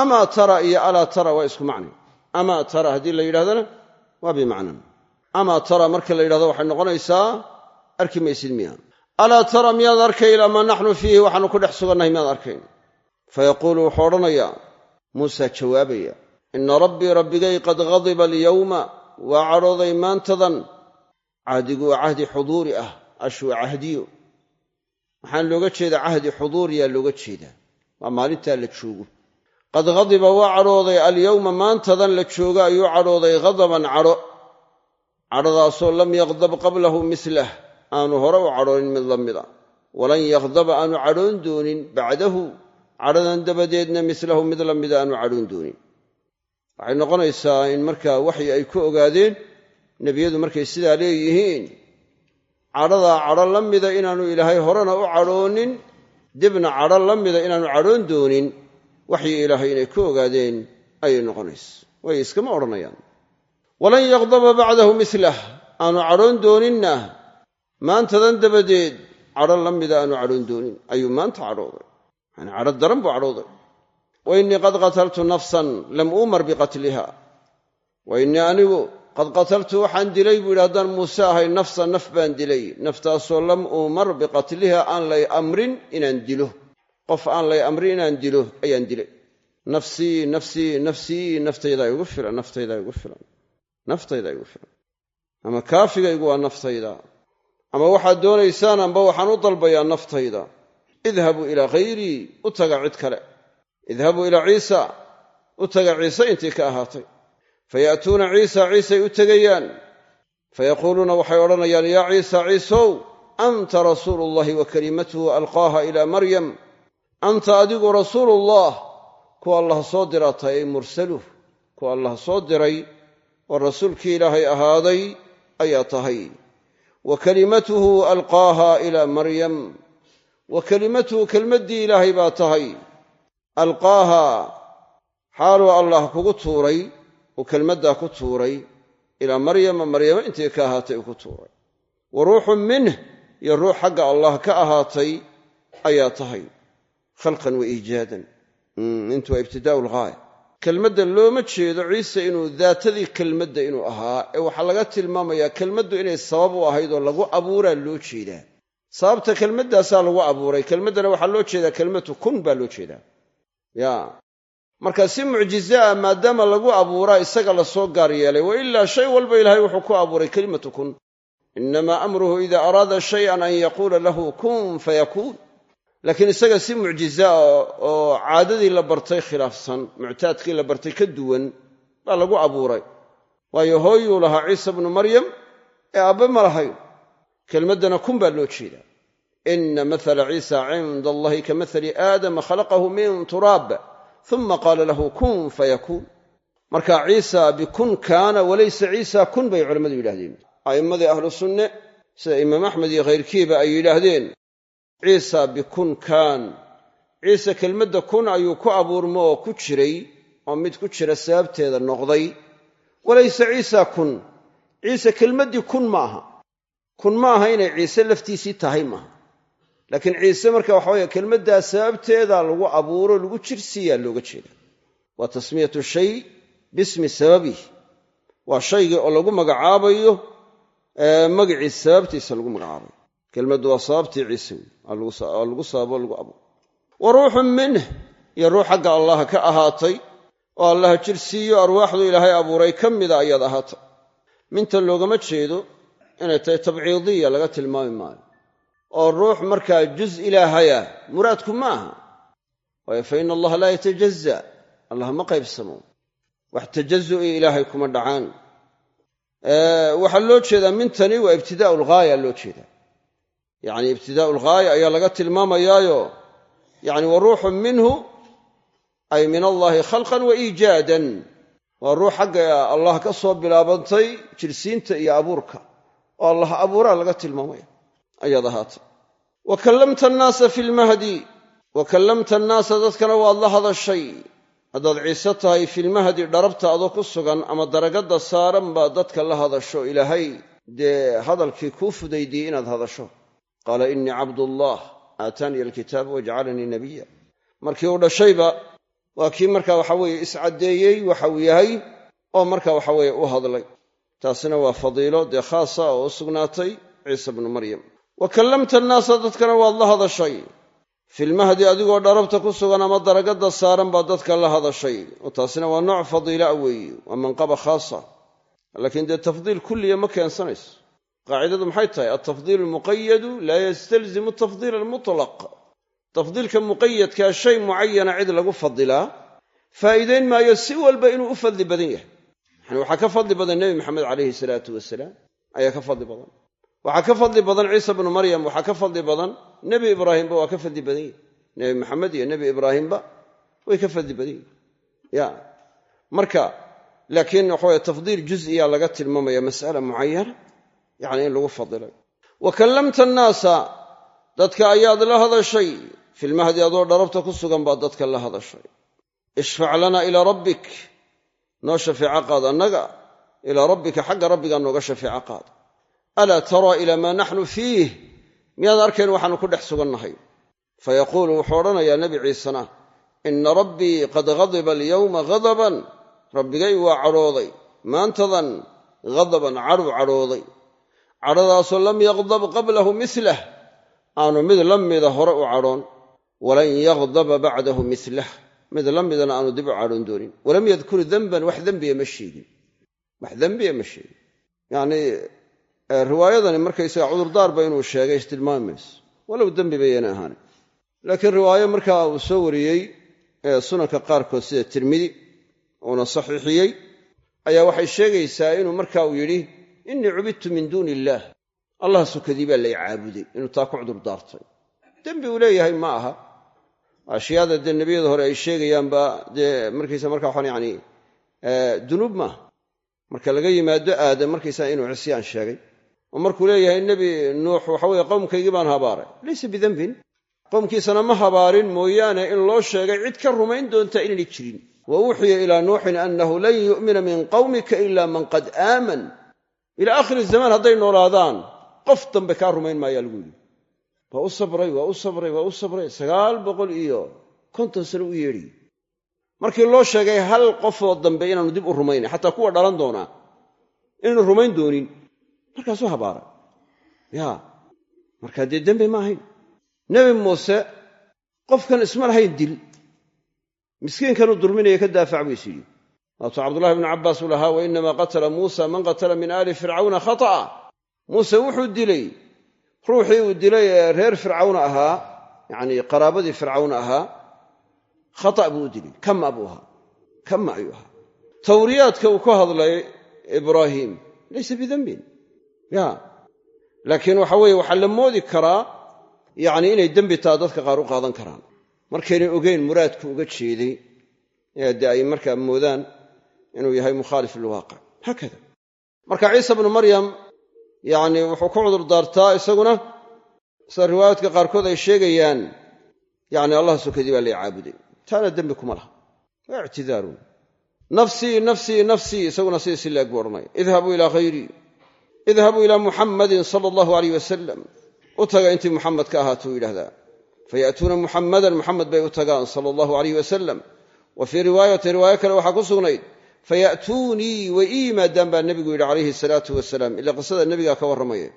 amaa tara iyo alaa tara waa isku macni. Amaa tara haddii la yidhahdana waa bimacnan. Amaa tara marka la yidhahdo waxay noqonaysaa arki maysid miya alaa tara miyaad arkay ilaa maa naxnu fiihi waxaannu ku dhex sugannahay miyaad arkayn. Fayaquulu wuxuu odhanayaa muusaa jawaabaya ina rabbii rabbigay qad ghadiba alyowma waa cadhooday maantadan. Cahdigu waa cahdi xuduuri ah ashu waa cahdiyo. Waxaan looga jeedaa cahdi xuduuriyaa looga jeedaa. Waa maalintaa la joogo qad ghadiba waa cadhooday alyowma maantadan la joogo ayuu cadhooday ghadaban cadho. Cadhadaasoo lam yaqdab qablahu milah aanu hore u cadhoonin mid la mida. Walan yakhdaba aanu cadhoon doonin bacdahu cadhadan dabadeedna milahu mid la mida aanu cadhoon doonin. Waxay noqonaysaa in markaa waxyi ay ku ogaadeen nebiyadu markay sidaa leeyihiin cadhadaa cadho la mida inaanu ilaahay horena u cadhoonin dibna cadho la mida inaanu cadhoon doonin waxyi ilaahay inay ku ogaadeen ayay noqonaysa way iskama odhanayaan. Walan yakdaba bacdahu milah aanu cadhoon dooninna. Maantadan dabadeed cadho la mida aanu cadhoon doonin. Ayuu maanta cadhooday. Yani cadho daran buu cadhooday. Wa innii qad qataltu nafsan lam uumar biqatliha. Wa innii anigu qad qataltu waxaan dilay buu yidhi. Haddaan muuse ahay nafsan naf baan dilay. Naftaasoo lam uumar biqatliha aan lay amrin inaan dilo qof aan lay amrin inaan dilo ayaan dilay nafsii nafsii nafsii naftaydaa igu filan naftaydaa igu filan naftaydaa igu filan. Ama kaafigaygu waa naftayda. Ama waxaad doonaysaan amba waxaan u dalbayaa naftayda. Idhabuu ilaa khayrii u taga cid kale. Idhabuu ilaa ciisa u taga ciise intii ka ahaatay. Fayaatuuna ciisa ciisay u tegayaan. Fayaquuluuna waxay odhanayaan yaa ciisa ciisow anta rasuulu llahi wa kalimatuhu alqaaha ilaa maryam anta adigu rasuuluullah kuwa allah soo diraa tahay ay mursaluh kuwa allah soo diray oo rasuulkii ilaahay ahaaday ayaa tahay. Wa kalimatuhu alqaaha ilaa maryam. Wa kelimatuhu kelmaddii ilaahay baa tahay. Alqaaha xaaluu allah kugu tuuray uu kelmaddaa ku tuuray ilaa maryama maryamo intii ka ahaatay uu ku tuuray. Wa ruuxun minh iyo ruux xagga allah ka ahaatay ayaa tahay khalqan wa iijaadan intu waa ibtidaa'u lghaaya kelmadda looma jeedo ciise inuu daatadii kelmadda inuu ahaa ee waxaa laga tilmaamayaa kelmaddu inay sabab u ahayd oo lagu abuuraa loo jeedaa. Sababta kelmaddaasaa lagu abuuray kelmaddana waxaa loo jeedaa kelmatu kun baa loo jeedaa. Ya marka si mucjize ah maadaama lagu abuuraa isaga la soo gaar yeelay wa ilaa shay walba ilaahay wuxuu ku abuuray kelimatu kun. Innamaa amruhu ida araada shayan an yaquula lahu kun fayakuun laakiin isaga si mucjiza oo caadadii la bartay khilaafsan muctaadkii la bartay ka duwan baa lagu abuuray. Waayo hooyuu lahaa ciisa bnu maryam ee aabbe ma lahayn. Kelmaddana kun baa loo jeedaa. Ina mathala ciisa cinda allahi ka mathali aadama khalaqahu min turaab uma qaala lahu kun fayakuun marka ciisa bikun kaana walaysa ciisa kun bay culammadu yidhahdeen a'immadii ahlu sunne sida imaam axmed iyo khayrkiiba ay yidhaahdeen ciisa bikun kaan. Ciise kelmadda kun ayuu ku abuurmo oo ku jiray oo mid ku jira sababteeda noqday. Walayse ciisa kun. Ciise kelmaddii kun ma aha. Kun ma aha inay ciise laftiisii tahay maaha laakiin ciise marka waxa weye kelmaddaa sababteeda lagu abuuro lagu jirsiiyaa looga jeeda. Waa tasmiyatu shay bismi sababih waa shaygii oo lagu magacaabayo magicii sababtiisa lagu magacaabayo kelmaddu waa sababtii ciise wey aa lagu sababo lagu abuuro wa ruuxun minh iyo ruux xagga allah ka ahaatay oo allaha jir siiyo arwaaxdu ilaahay abuuray ka mida ayaad ahaatay minta loogama jeedo inay tahay tabciidiya laga tilmaami maayo. Oo ruux markaa juz ilaahaya muraadku ma aha waayo fa ina allaha laa yatajaza allah ma qaybsamo. Wax tajazu'i ilaahay kuma dhacaan. Waxaa loo jeedaa mintani waa ibtidaa'u lghaaya loo jeedaa yacni ibtidaa'u lghaaya ayaa laga tilmaamayaayo yacni wa ruuxun minhu ay min allaahi khalqan wa iijaadan waa ruux xagga allah ka soo bilaabantay jirsiinta iyo abuurka. Oo allah abuuraa laga tilmaamaya ayaad ahaatay wa kallamta annaasa fi lmahdi wa kallamta annaasa dadkana waad la hadashay. Haddaad ciise tahay filmahdi dharabta adoo ku sugan ama daragadda saaran baad dadka la hadasho ilaahay. Dee hadalkii kuu fudaydiyey inaad hadasho qaala innii cabdullah aataaniya alkitaaba wajcalanii nabiya markii uu dhashayba waa kii marka waxa weeye iscaddeeyey waxa uu yahay oo marka waxa weeye u hadlay taasina waa fadiilo dee khaasa oo u sugnaatay ciise bnu maryam wa kallamta annaasa dadkana waad la hadashay filmahdi adigoo dharabta ku sugan ama daragadda saaran baad dadka la hadashay oo taasina waa nooc fadiilaa weeye waa manqaba khaasa laakiin dee tafdiil kulliya ma keensanayso qaacidadu maxay tahay? Altafdiil almuqayadu laa yastalzimu tafdiil almutlaq. Tafdiilka muqayadkaa shay mucayana cid lagu fadilaa faa'iidayn maayo si walba inuu u fadli badan yahay. Yani waxaa ka fadli badan nebi maxamed calayhi salaatu wasalaam ayaa ka fadli badan. Waxaa ka fadli badan ciisa bnu maryam waxaa ka fadli badan nebi ibraahimba waa ka fadli badan yihi nebi maxamed iyo nebi ibraahimba way ka fadli badan yani in lagu fadilay. Wa kallamta annaasa dadka ayaad la hadashay. Filmahdi adoo dharabta ku sugan baad dadka la hadashay. Ishfac lana ilaa rabbik noo shafeeco qaad annaga. Ilaa rabbika xagga rabbigaa nooga shafeeco qaad. Alaa taraa ilaa maa naxnu fiih. Miyaad arkayn waxaannu ku dhex sugannahay. Fayaquulu wuxuu odhanayaa nebi ciisena inna rabbii qad ghadiba alyowma ghadaban. Rabbigay waa cadhooday. Maantadan ghadaban cadhuu cadhooday cadhadaasoo lam yaqdab qablahu milah aanu mid la mida hore u cadhoon walan yaqdaba bacdahu milah mid la midana aanu dib u cadhoon doonin. Walam yadkur denban wax dembiya ma sheegin. Wax dembiya ma sheegin. Yacnii riwaayadani markaysaga cudurdaarba inuu sheegay istilmaami mayso walow dembi bayana ahaana laakiin riwaayo markaa uu soo wariyey ee sunanka qaarkood sida tirmidi uuna saxiixiyey ayaa waxay sheegaysaa inuu marka uu yidhi innii cubidtu min duuni illaah allah sukadii baa lay caabuday inuu taa ku cudurdaartay dembi uu leeyahay ma aha. Ashyaada dee nebiyada hore ay sheegayaanba dee markaysa markaa waxaan yani dunuub maaha marka laga yimaado aadam markaysaa inuu cisyaan sheegay. Oo markuu leeyahay nebi nuux waxa weeye qowmkaygii baan habaaray. Laysa bidembin qowmkiisana ma habaarin mooyaane in loo sheegay cid ka rumayn doonta inaynay jirin. Wa uuxiya ilaa nuuxin annahu lan yu'mina min qawmika ila man qad aaman ilaa aakhiri zamaan hadday noolaadaan qof dambe kaa rumayn maayaa lagu yidhi. Waa u sabray waa u sabray waa u sabray. Sagaal boqol iyo konton sano u yeedhiy markii loo sheegay hal qofoo dambe inaanu dib u rumaynayn xataa kuwa dhalan doonaa inaanu rumayn doonin markaasuu habaaray. Ya markaa dee dembi ma ahayn. Nebi muuse qofkan isma lahayn dil miskiinkanuu dulminaya ka daafac buu is yidhi waatuu cabdullahi bnu cabbaas uu lahaa wa inamaa qatala muusa man qatala min aali fircawna khata'a. Muuse wuxuu dilay ruuxii uu dilay ee reer fircawn ahaa yacnii qaraabadii fircawn ahaa khata' buu u dilay kama buu ahaa kama ayuu ahaa. Tawriyaadka uu ka hadlay ibraahiim laysa bidembin ya laakiin waxa weeye waxaa la moodi karaa yacni inay dembi taa dadka qaar u markaynay ogeyn muraadku uga jeeday ee ay markaa moodaan inuu yahay mukhaalif lilwaaqic haakada. Marka ciisa bnu maryam yacni wuxuu ku cudur daartaa isaguna sida riwaayaadka qaarkood ay sheegayaan yacni allah sokadii baa lay caabuday taana dembi kuma laha. Waa ictidaarun. Nafsii nafsii nafsii isaguna sidii si laeg buu odhanaya. Idhabuu ilaa hayrii idhabuu ilaa muxammadin sala allahu alayh wasalam u taga intii muxamed ka ahaatuu yidhahdaa faya'tuuna muxammadan muxamed bay u tagaan sala allahu alayh wasalam wa fii riwaayati riwaayo kale waxaa ku sugnayd faya'tuunii way ii yimaadaan baa nebigu yidhi calayhi salaatu wasalaam. Ila qisada nebigaa ka warramaya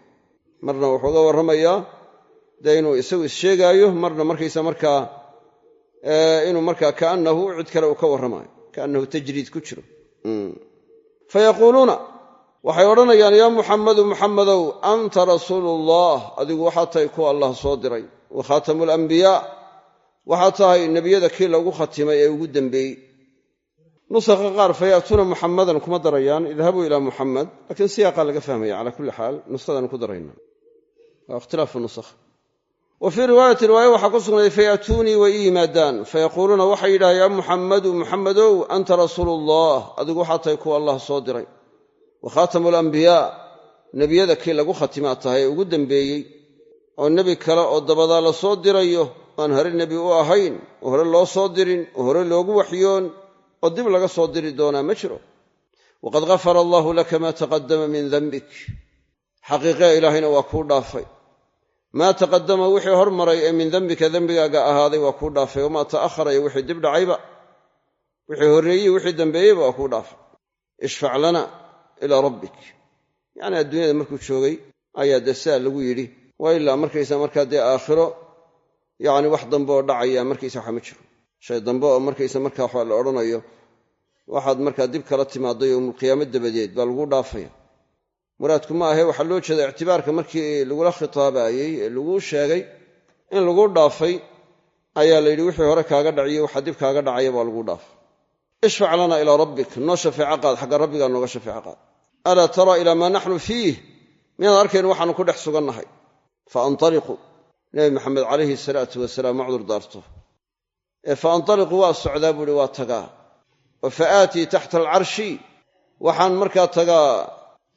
marna wuxuu ga warramayaa dee inuu isagu issheegaayo marna markaysa markaa inuu markaa kaannahu cid kale uu ka warramayo. Kaannahu tajriid ku jiro. Fayaquuluuna waxay odhanayaan yaa muxammadu muxammadow anta rasuuluullah adigu waxaad tahay kuwa allah soo diray. Wa khaatamu alambiyaa waxaad tahay nebiyada kii lagu khatimay ee ugu dembeeyey nusakha qaar faya'tuuna muxammadan kuma darayaan idhabuu ilaa muxamed laakiin siyaaqaa laga fahmaya calaa kulli xaal nuskhadaanu ku darayna. Waa ikhtilaafu nusakh wa fii riwaayati riwaaya waxaa ku sugnay faya'tuunii way ii yimaadaan fayaquuluuna waxay yidhahaan yaa muxammadu muxammadow anta rasuuluullah adigu waxaad tahay kuwa allah soo diray. Wa khaatamu alambiyaa nebiyada kii lagu khatimaa tahay ee ugu dembeeyey oo nebi kale oo dabadaa la soo dirayo aan hore nebi u ahayn oo hore loo soo dirin oo hore loogu waxyoon oo dib laga soo diri doonaa ma jiro. Waqad ghafara allaahu laka maa taqaddama min dembik xaqiiqee ilaahayna waa kuu dhaafay. Maa taqaddama wixii hormaray ee min dembika dembigaaga ahaaday waa kuu dhaafay. Wamaa ta'ahara iyo wixii dib dhacayba. Wixii horreeyey wixii dambeeyeyba waa kuu dhaafay. Ishfac lana ilaa rabbik. Yacni adduunyada markuu joogay ayaa dee sidaa lagu yidhi waa ilaa markaysa markaa dee aakhiro yacni wax dambe oo dhacaya markaysa waxa ma jiro shay dambe oo markaysa markaa waxa la odhanayo waxaad markaa dib kala timaaday yowmulqiyaamo dabadeed baa lagu dhaafaya. Muraadku ma ahe waxaa loo jeeda ictibaarka markii lagula khitaabaayey ee laguu sheegay in lagu dhaafay ayaa la wixii hore kaaga dhaciyo waxa dib kaaga dhacaya baa lagu dhaafay. Ishfac lana ilaa rabbik noo shafeeco qaad xagga rabbigaa nooga shafeeco qaad. Alaa tara ilaa maa naxnu fiih? Miyaad arkayn waxaanu ku dhex sugannahay. Fa antaliqu nebi maxamed calayhi salaatu wasalaam ma cudur daarto ee fa antaliqu waa socdaa buuhi waa tagaa. Oo fa aatii taxta alcarshi waxaan markaa tagaa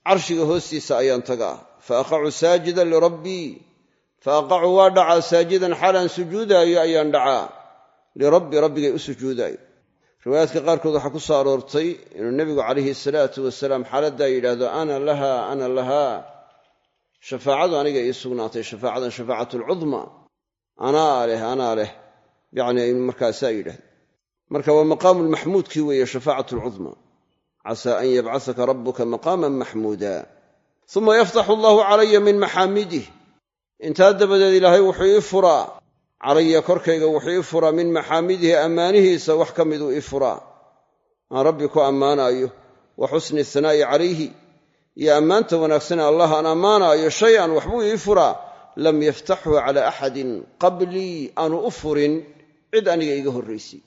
carshiga hoostiisa ayaan tagaa. Fa aqacu saajidan lirabbii fa aqacu waa dhacaa saajidan xaalaan sujuudaayo ayaan dhacaa. Lirabbi rabbigay u sujuudaayo. Riwaayaadka qaarkood waxaa ku soo aroortay inuu nebigu calayhi salaatu wasalaam xaaladdaa yidhaahdo ana laha ana lahaa. Shafaacadu aniga ii sugnaatay shafaacadan shafaacatu alcudma anaa leh anaa leh aynu markaasaa yidhahdo marka waa maqaamu lmaxmuudkii weeye shafaacatu alcudma casaa an yabcasaka rabbuka maqaaman maxmuuda uma yaftaxu allahu calaya min maxaamidih intaa dabadeed ilaahay wuxuu ii furaa calaya korkayga wuxuu ii furaa min maxaamidihi ammaanihiisa wax ka miduu ii furaa aan rabbi ku ammaanaayo wa xusni ahanaa'i calayhi iyo ammaanta wanaagsane allah aan ammaanaayo shay an waxbuu ii furaa lam yaftaxhu cala axadin qablii aanu u furin cid aniga iga horraysay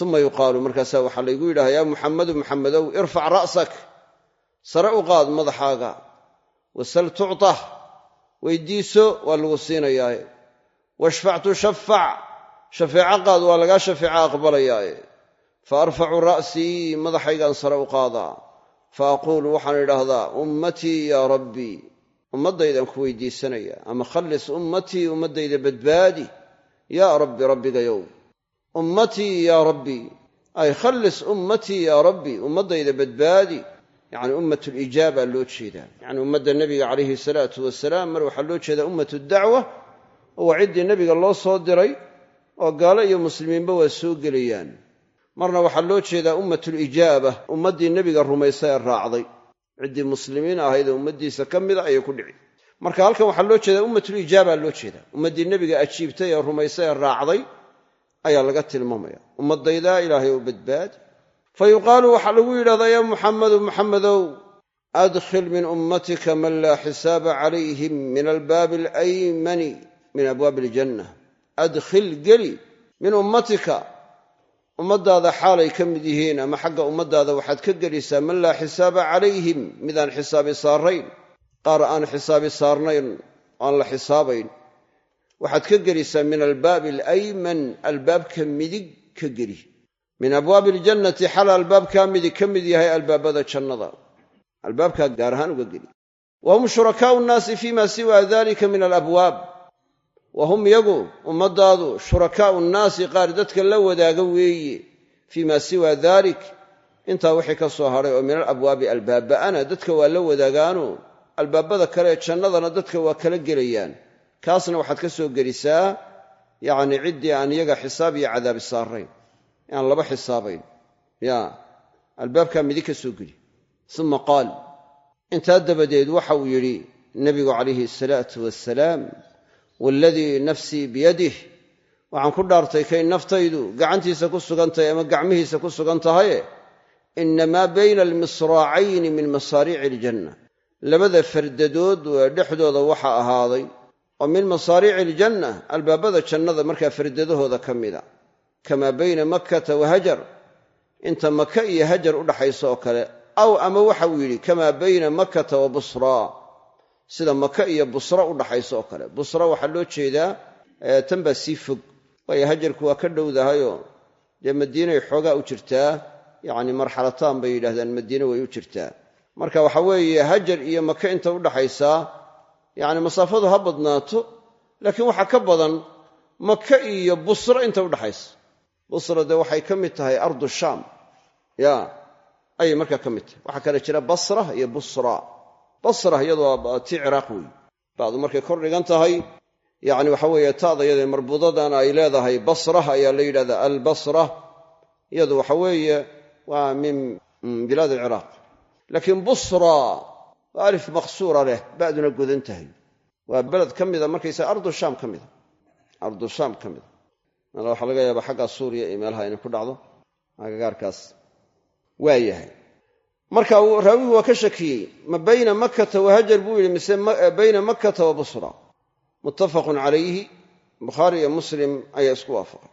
uma yuqaalu markaasaa waxaa laygu yidhaha yaa muxammadu muxammadow irfac ra'sak. Sare u qaad madaxaaga. Wasal tuctah weydiiso waa lagu siinayaaye. Washfac tushafac shafeeco qaad waa lagaa shafeeco aqbalayaaye. Fa arfacu ra'sii madaxaygaan sare u qaadaa. Fa aquulu waxaan idhaahdaa ummatii yaa rabbii ummaddaydaan ku weydiisanaya ama khallis ummatii ummaddayda badbaadi yaa rabbi rabbigayow ummatii yaa rabbi. Ay khallis ummatii yaa rabbi. Ummaddayda badbaadi. Yacni ummat lijaaba loo jeedaa. Yacni ummadda nebiga calayhi salaatu wasalaam mar waxaa loo jeedaa ummat dacwa oo waa ciddii nebiga loo soo diray oo gaalo iyo muslimiinba waa soo gelayaan. Marna waxaa loo jeedaa ummatulijaaba ummaddii nebiga rumaysay ee raacday. Ciddii muslimiin ahayd ee ummaddiisa ka mida ayay ku dhici marka halkan waxaa loo jeedaa ummatulijaaba loo jeedaa. Ummaddii nebiga ajiibtay ee rumaysay ee raacday ayaa laga tilmaamaya. Ummaddaydaa ilaahay oo badbaadi fa yuqaalu waxaa lagu yidhahdaa yaa muxammadu muxammedow adkhil min ummatika man laa xisaaba calayhim min albaabi alaymani min abwaabi aljanna adkhil geli min ummatika. Ummaddaada xaalay ka mid yihiin ama xagga ummaddaada waxaad ka gelisaa man laa xisaaba calayhim midaan xisaabi saarayn qaar aan xisaabi saarnayn aan la xisaabayn. Waxaad ka gelisaa min albaabi alayman albaabka midig ka geli. Min abwaabi aljannati xal albaabkaa midig ka mid yahay albaabada jannada. Albaabkaa gaar ahaan uga geli. Wa hum shurakaau nnaasi fima siwa dalika min alabwaab. Wa hum yagu ummaddaadu shurakaau nnaasi qaar dadka la wadaaga weeye fii ma siwa dalik intaa wixii ka soo hadhay oo min alabwaabi albaaba'ana dadka waa la wadaagaano albaabada kale ee jannadana dadka waa kala gelayaan. Kaasna waxaad ka soo gelisaa yacni ciddii aan iyaga xisaab iyo cadaabi saarayn aan laba xisaabayn. Ya albaabkaa midig ka soo geli. Uma qaal intaa dabadeed waxa uu yidhi nebigu calayhi asalaatu wasalaam waaladii nafsii biyadih waxaan ku dhaartay kay naftaydu gacantiisa ku sugan tahay ama gacmihiisa ku sugan tahaye? Inamaa bayna almisraacayni min masaariici iljanna labada fardadood dhexdooda waxaa ahaaday oo min masaariici iljanna albaabada jannada markaa fardadahooda ka mida. Kamaa bayna makkata wa hajar inta maka iyo hajar u dhaxaysa oo kale. Aw ama waxa uu yidhi kamaa bayna makkata wa busraa sida maka iyo busra u dhaxaysa oo kale. Busra waxaa loo jeedaa tan baa sii fog waayo hajarku waa ka dhowdahayoo dee madiinay xoogaa u jirtaa yacni marxalataan bay yidhahdaan madiine way u jirtaa marka waxa weeye hajar iyo maka inta u dhaxaysaa yacni masaafadu ha badnaato laakiin waxaa ka badan maka iyo busra inta udhaxaysa busra dee waxay ka mid tahay ardu shaam. Ya ayay markaa ka mid tahay. Waxaa kale jira basra iyo busra. Basra iyadu waa tii ciraaq weeye bacdu markay kor dhigan tahay yacni waxa weeye taada iyadee ay leedahay basrah ayaa la yidhahdaa albasra. Iyadu waxa weeye waa min bilaad alciraaq laakiin busra waa alif maqsuura leh ba'duna godan tahay. Waa beled ka mida markaysa ardu shaam ka mida ardu shaam ka mida mala waxaa laga yaabaa xaggaa suuriya iyo meelaha inay ku dhacdo. Agagaarkaas waa yahay. Marka raawigu waa ka shakiyey ma bayna makkata wa hajar buu yidhi mise bayna makkata wa busra. Muttafaqun calayhi bukhaari iyo muslim ayaa isku waafaqay.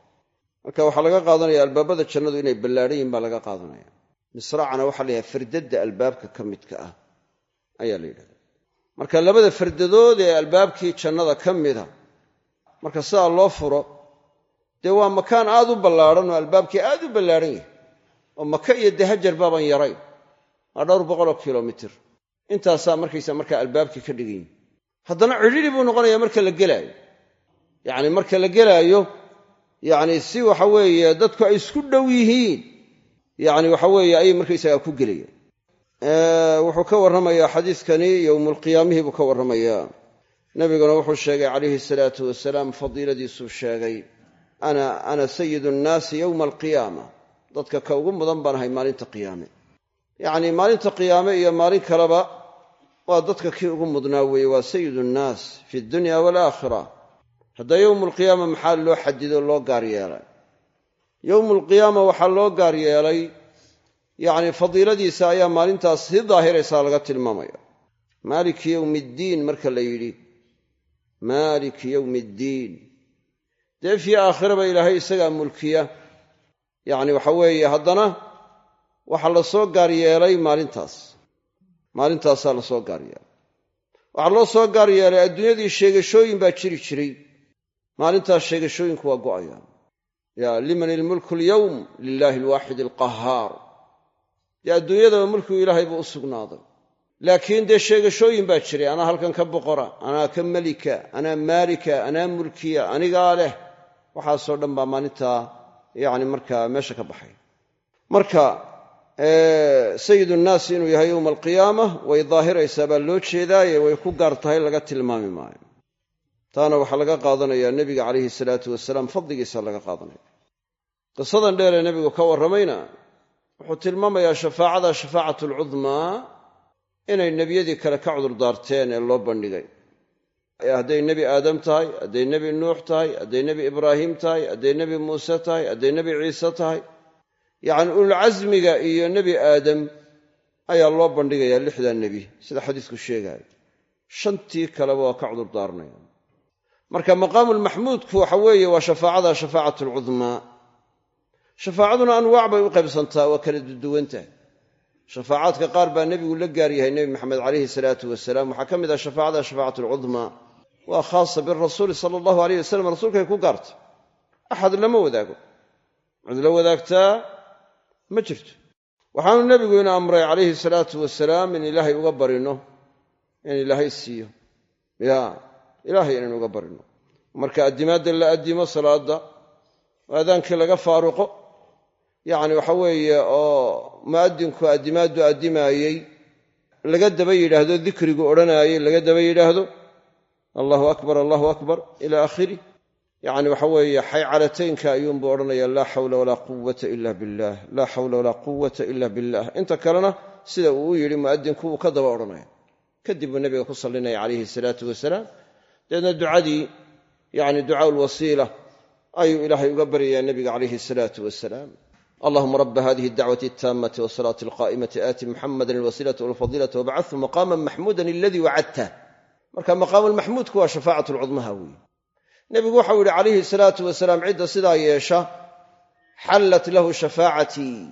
Marka waxaa laga qaadanaya albaabada jannadu inay ballaadhan baa laga qaadanaya misraacana waxaa la yidhaha fardadda albaabka ka midka ah ayaa la yidhahda marka labada fardadood ee albaabkii jannada ka mida marka sidaa loo furo dee waa makaan aad u ballaadhan oo albaabkii aad u ballaadhan yahay oo maka iyo dee hajar baaban yarayn waa dhowr boqoloo kilomitir. Intaasaa markaysa markaa albaabkii ka dhigan haddana cidhidhi buu noqonayaa marka la gelaayo. Yacni marka la gelaayo yacni si waxa weeye dadku ay isku dhow yihiin yacni waxa weeye ayay markaysagaa ku gelayaan wuxuu ka warramayaa xadiiskani yowmulqiyaamihii buu ka warramayaa. Nebiguna wuxuu sheegay calayhi salaatu wasalaam fadiiladiisuu sheegay ana ana sayidu nnaasi yowma alqiyaama. Dadka ka ugu mudan baan ahay maalinta qiyaame. Yacni maalinta qiyaame iyo maalin kaleba waa dadka kii ugu mudnaa weeye waa sayidu nnaas fi dunya waalaakhira hadda yowmulqiyaama maxaa loo xadido loo gaar yeelay yowmulqiyaama waxaa loo gaar yeelay yacni fadiiladiisa ayaa maalintaas si daahiraysaa laga tilmaamaya. Maaliki yowmi ddiin marka la yidhi maaliki yowmi ddiin dee fii aakhiraba ilaahay isagaa mulkiya. Yacni waxa weeye haddana waxaa la soo gaar yeelay maalintaas. Maalintaasaa la soo gaar yeelay. Waxaa loo soo gaar yeelay adduunyadii sheegashooyin baa jiri jiray. Maalintaas sheegashooyinku waa go'ayaan. ya liman ilmulku alyowm lilaahi alwaaxid alqahaar dee adduunyadaba mulkigu ilaahay buu u sugnaaday. Laakiin dee sheegashooyin baa jiray anaa halkan ka boqora anaa ka melika anaa maalika anaa mulkiya anigaa leh. Waxaasoo dhan baa maalintaa yacni markaa meesha ka baxay. Marka sayid nnaasi inuu yahay yowma alqiyaama way daahiraysaa baa loo jeedaaye way ku gaar tahay laga tilmaami maayo taana waxaa laga qaadanayaa nebiga calayhi salaatu wasalaam fadligiisa laga qaadanaya. Qisadan dheeree nebigu ka warramayna wuxuu tilmaamayaa shafaacada shafaacatu alcudmaa inay nebiyadii kale ka cudurdaarteen ee loo bandhigay. Hadday nebi aadam tahay hadday nebi nuux tahay hadday nebi ibraahim tahay hadday nebi muuse tahay hadday nebi ciise tahay. Yacni ululcasmiga iyo nebi aadam ayaa loo bandhigayaa lixdaa nebi sida xadiisku sheegaayo. Shantii kaleba waa ka cudurdaaranaya marka maqaamulmaxmuudku waxa weeye waa shafaacada shafaacatu alcudmaa shafaacaduna anwaac bay u qaybsantaa waa kala duduwantahay shafaacaadka qaar baa nebigu la gaar yahay nebi maxamed calayhi salaatu wasalaam waxaa ka mid ah shafaacada shafaacatu alcudmaa waa khaasa birasuuli sala allahu aleyh wasalam rasuulkay ku gaarta axad lama wadaago. Cid la wadaagtaa ma jirto. Waxaanu nebigu ina amray calayhi salaatu wasalaam in ilaahay uga barino in ilaahay siiyo. Ya ilaahay inaynu uga barino. Marka addimaadda la addimo salaadda oo aadaankii laga faaruqo yacni waxa weeye oo mu'adinku addimaaddu addimaayey laga daba yidhaahdo dikrigu odhanaayey laga daba yidhaahdo allahu akbar allahu akbar ila aakhirih yacni waxa weeye xaycalataynka ayuunbuu odhanaya laa xawla walaa quwata ila billah laa xawla walaa quwata ila billah. Inta kalena sida uu u yidhi mu'adinku wuu ka daba odhanaya kadib buu nebiga ku sallinaya calayhi salaatu wasalaam dabeedna ducadii yacni ducaa lwasiila ayuu ilaahay uga baryayaa nebiga calayhi salaatu wasalaam allahuma raba hadihi اdacwati اtaamati wsalaati alqaa'imati aati muxamada alwasiilata walfadilata wabacathu maqaama maxmuudan aladii wacadtah marka maqaamulmaxmuudku waa shafaacat lcudmaha weeye nebigu waxau yidhi calayhi salaatu wasalaam cidda sidaa yeesha xallat lahu shafaacatii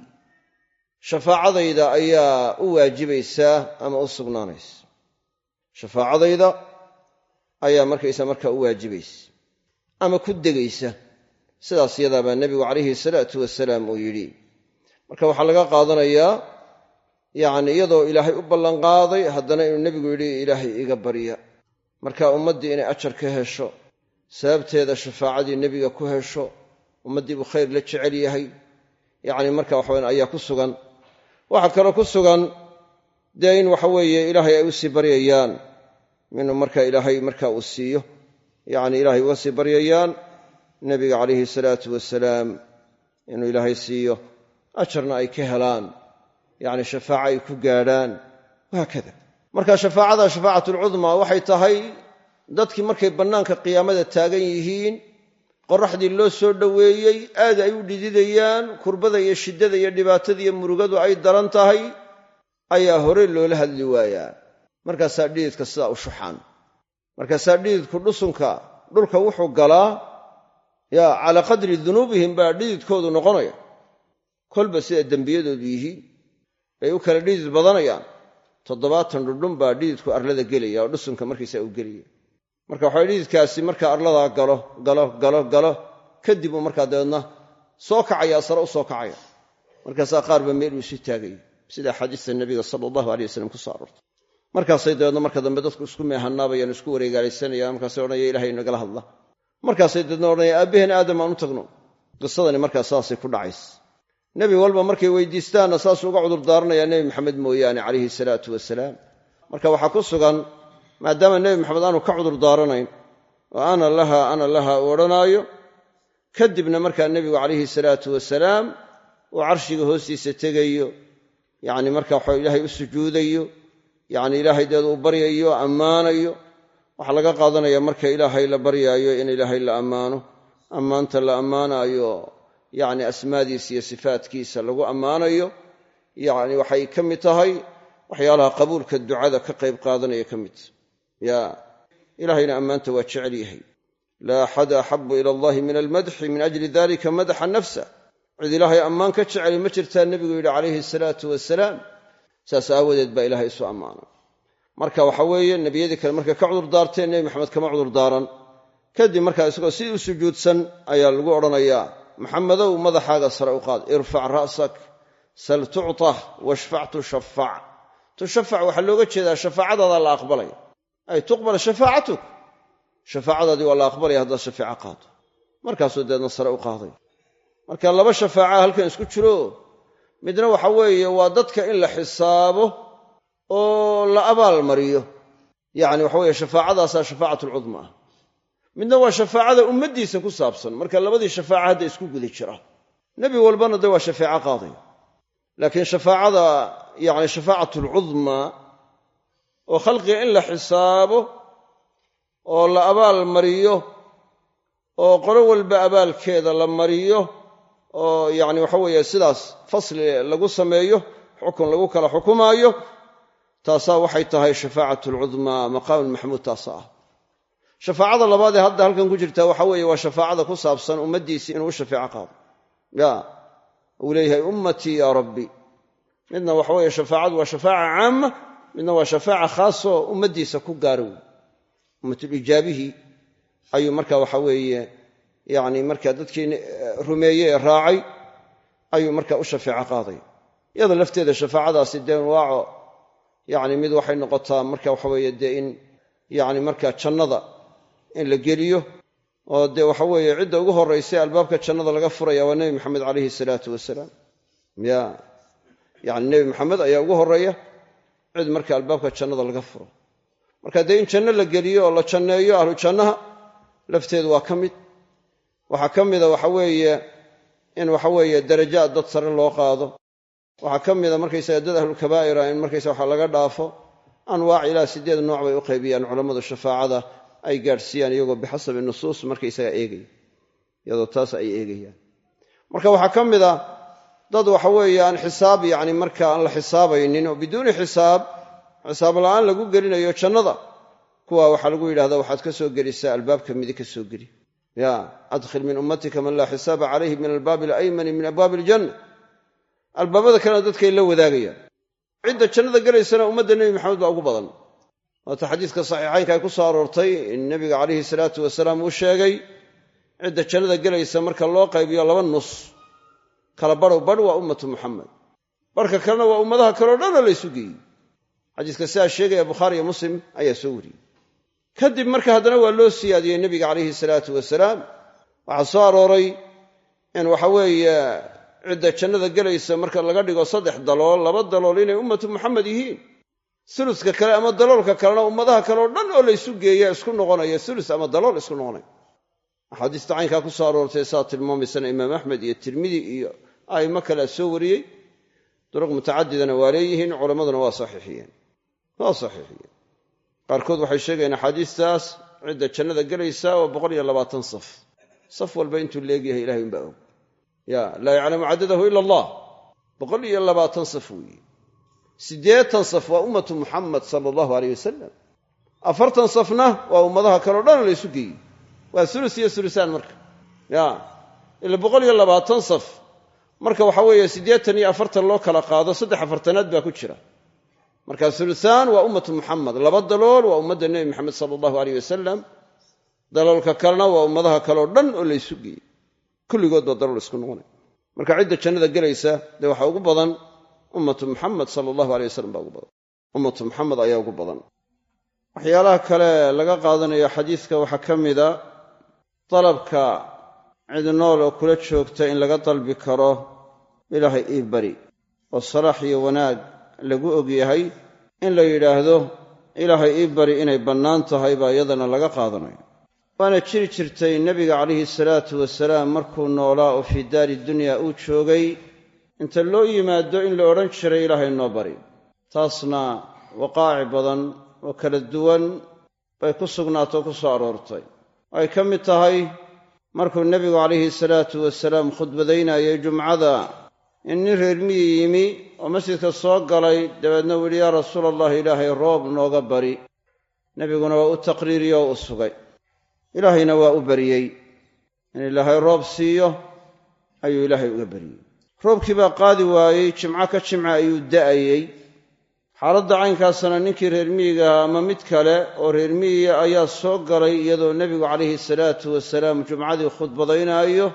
shafaacadayda ayaa u waajibaysaa ama u sugnaanaysa shafaacadayda ayaa markaysa markaa u waajibaysa. Ama ku degaysa sidaas yadaabaa nebigu calayhi salaatu wasalaam uu yidhi. Marka waxaa laga qaadanayaa yacni iyadoo ilaahay u ballanqaaday haddana inuu nebigu yidhi ilaahay iga barya. Marka ummaddii inay ajar ka hesho sababteeda shafaacadii nebiga ku hesho ummaddii buu khayr la jecel yahay. Yacni marka waxawan ayaa ku sugan. Waxaa kaloo ku sugan dee in waxa weeye ilaahay ay u sii baryayaan inuu marka ilaahay marka uu siiyo yacni ilaahay uga sii baryayaan. Nebiga calayhi salaatu wasalaam inuu ilaahay siiyo ajarna ay ka helaan yacni shafaaco ay ku gaadhaan. Wahaakada marka shafaacada shafaacatlcudmaa waxay tahay dadkii markay bannaanka qiyaamada taagan yihiin qoraxdii loo soo dhoweeyey aad ay u dhididayaan kurbada iyo shiddada iyo dhibaatada iyo murugadu ay daran tahay ayaa hore loola hadli waayaa markaasaa dhididka sidaa u shuxaan markaasaa dhididku dhusunka dhulka wuxuu galaa yaa calaa qadri dunuubihim baa dhididkoodu noqonaya. Kolba sida dembiyadoodu yihiin bay u kala dhidid badanayaan. Toddobaatan dhundhun baa dhididku arlada gelaya oo dhusunka markaysaa u gelaya marka waxaa dhididkaasi markaa arladaa galo galo galo galo kadib markaa dabeedna soo kacaya sare u soo kacaya markaasaa qaarba meel uu isu taagaya sida axaadiista nabiga sala allahu alay wasalam ku soo aroortay markaasay dabeedna marka dambe dadku isku meehannaabayaan isku wareegaalaysanayaan markaasay odhanaya ilahay nagala hadla. Markaasay dabeedna odhanaya aabbaheen aadam aan u tagno. Qisadani markaa saasay ku dhacays nebi walba markay weydiistaanna saasuu uga cudurdaaranayaa nebi maxamed mooyaane calayhi salaatu wasalaam marka waxaa ku sugan maadaama nebi maxamed aanu ka cudurdaaranayn oo ana laha ana laha uu odhanaayo kadibna markaa nebigu calayhi salaatu wasalaam uu carshiga hoostiisa tegayo. Yacni marka waxa ilaahay u sujuudayo yacni ilaahay deed uu baryayo ammaanayo. Waxaa laga qaadanaya marka ilaahay la baryaayo in ilaahay la ammaano. Ammaanta la ammaanaayo yacni asmaadiisa iyo sifaatkiisa lagu ammaanayo yacni waxay ka mid tahay waxyaalaha qabuulka ducada ka qayb qaadanaya ka mid. Ya ilaahayna ammaanta waa jecel yahay. Laa axada axabu ila allahi min almadxi min ajli dalika madaxa nafsa. Cid ilaahay ammaan ka jeceli ma jirtaa nebigu yidhi calayhi salaatu wasalaam saas aawadeed baa ilahay isu ammaana marka waxa weeye nebiyadii kale markay ka cudurdaarteen nebi maxamed kama cudurdaaran kadib markaa isagoo sidii u sujuudsan ayaa lagu odhanayaa maxamedow madaxaaga sare u qaad irfac ra'sak sal tucطah washfac tushafac. Tushafac waxaa looga jeedaa shafaacadaada la aqbalaya. Ay tuqbal shafaacatuk shafaacadaadii waa la aqbalaya haddaad shafeeco qaado markaasuu deedna sare u qaaday. Marka laba shafaaca halkan isku jiro midna waxa weeye waa dadka in la xisaabo oo la abaal mariyo yacni waxa weeye shafaacadaasaa shafaacat alcudma ah. Midna waa shafaacada ummaddiisa ku saabsan. Marka labadii shafaaca hadda isku gudi jira. Nebi walbana de waa shafeeco qaaday laakiin shafaacada yacni shafaacat alcudmaa oo khalqiga in la xisaabo oo la abaal mariyo oo qolo walba abaalkeeda la mariyo oo yacni waxa weeye sidaas fasli lagu sameeyo xukun lagu kala xukumaayo taasaa waxay tahay shafaacat alcudmaa maqaamu maxmuud taasa ah. Shafaacada labaadee hadda halkan ku jirta waxa weeye waa shafaacada ku saabsan ummaddiisii inuu shafeeco qaado. Ya uu leeyahay ummatii rabbi. Midna waxa weeye shafaacadu waa shafaaca caama midna waa shafaaca khaasoo ummaddiisa ku gaara wey ummatulijaabihii ayuu marka waxa weeye yacni marka dadkii rumeeyey ee raacay ayuu marka u shafeeco qaaday. Iyada lafteeda shafaacadaasi dee waaco yacni mid waxay noqotaa marka waxa weeye dee in yacni marka jannada in la geliyo oo dee waxa weeye cidda ugu horraysay albaabka jannada laga furaya waa nebi maxamed calayhi salaatu wasalaam. Ya yacni nebi maxamed ayaa ugu horreeya cid marka albaabka jannada laga furo. Marka dee in janno la geliyo oo la janneeyo ahlu jannaha lafteedu waa ka mid waxaa ka mida waxa weeye in waxa weeye darajaad dad sare loo qaado. Waxaa ka mida markaysaga dad ahlulkabaa'ira in markaysa waxa laga dhaafo anwaac ilaa siddeed nooc bay u qaybiyaan culammadu shafaacada ay gaadhsiiyaan iyagoo bixasabi nusuus markaysaga eegaya iyadoo taas ay eegayaan. Marka waxaa ka mid a dad waxa weeye aan xisaab yacni marka aan la xisaabaynin oo biduuni xisaab xisaab la'aan lagu gelinayo jannada kuwa waxaa lagu yidhahdaa waxaad ka soo gelisaa albaabka midi ka soo geli ya adkhil min ummatika man laa xisaaba calayhi min albaabi alaymani min abwaabi aljanna. Albaabada kalena dadkay la wadaagayaan cidda jannada gelaysana ummadda nebi maxamed baa ugu badan. Waata xadiiska saxiixaynka ay ku soo aroortay in nebiga calayhi salaatu wasalaam uu sheegay cidda jannada gelaysa marka loo qaybiyo laba nus. Kala badhow badh waa ummatu muxamed barhka kalena waa ummadaha kaleo dhanoo la ysu geeyey. Xadiiska sidaa sheegaya bukhaari iyo muslim ayaa soo wariyey kadib marka haddana waa loo siyaadiyey nebiga calayhi salaatu wasalaam. Waxaa soo arooray in waxa weeye cidda jannada gelaysa marka laga dhigo saddex dalool laba dalool inay ummatu muxamed yihiin. Suluska kale ama daloolka kalena ummadaha kale oo dhan oo laysu geeya isku noqonaya. Sulus ama dalool isku noqonaya axaadiista caynkaa ku soo aroortay saa tilmaamaysana imaam axmed iyo tirmidi iyo a'immo kalea soo wariyey. Duruq mutacadidana waa leeyihiin culammaduna waa saxiixiyeen. Waa saxiixiyeen qaarkood waxay sheegayaan axaadiistaas cidda jannada gelaysa waa boqol iyo labaatan saf. Saf walba intuu leegyahay ilahay unbaa og. Ya laa yaclamu cadadahu ila allah. Boqol iyo labaatan saf weeye siddeetan saf waa ummatu muxamed sala allahu aleyh wasalam afartan safna waa ummadaha kaleo dhan la ysu geeyey. Waa sulus iyo sulusaan marka. Ya ila boqol iyo labaatan saf. Marka waxa weeye siddeetan iyo afartan loo kala qaado saddex afartanaad baa ku jira marka sulusaan waa ummatu muxamed laba dalool waa ummadda nebi maxamed sala allahu aleyh wasalam daloolka kalena waa ummadaha kaleo dhan oo laysu geeyey. Kulligood baa dalool isku noqonay. Marka cidda jannada gelaysa dee waxaa ugu badan ummatu muxamed sala allahu aley wasalam baa ugu badan. Ummatu muxamed ayaa ugu badan. Waxyaalaha kale laga qaadanayo xadiiska waxaa ka mida dalabka cid nool oo kula joogta in laga dalbi karo ilaahay ii bari oo salaax iyo wanaag lagu ogyahay in la yidhaahdo ilaahay ii bari inay bannaan tahay baa iyadana laga qaadanayo. Waana jiri jirtay nebiga calayhi salaatu wasalaam markuu noolaa oo fii daari dunya uu joogay inta loo yimaado in la odhan jiray ilaahay noo bari. Taasna waqaaci badan oo kala duwan bay ku sugnaatoo ku soo aroortay. Ay ka mid tahay markuu nebigu calayhi salaatu wasalaam khudbadaynayay jumcada in nin reer miyi yimi oo masjidka soo galay dabeedna uu yidhi yaa rasuula allah ilaahay roob nooga bari. Nebiguna waa u taqriiriyo oo u sugay. Ilaahayna waa u bariyey. In ilaahay roob siiyo ayuu ilaahay uga bariyey. Roobkii baa qaadi waayey jimco ka jimca ayuu da'ayey. Xaaladda caynkaasna ninkii reer miyigaha ama mid kale oo reer miyiga ayaa soo galay iyadoo nebigu calayhi salaatu wasalaam jumcadii khudbadaynaayo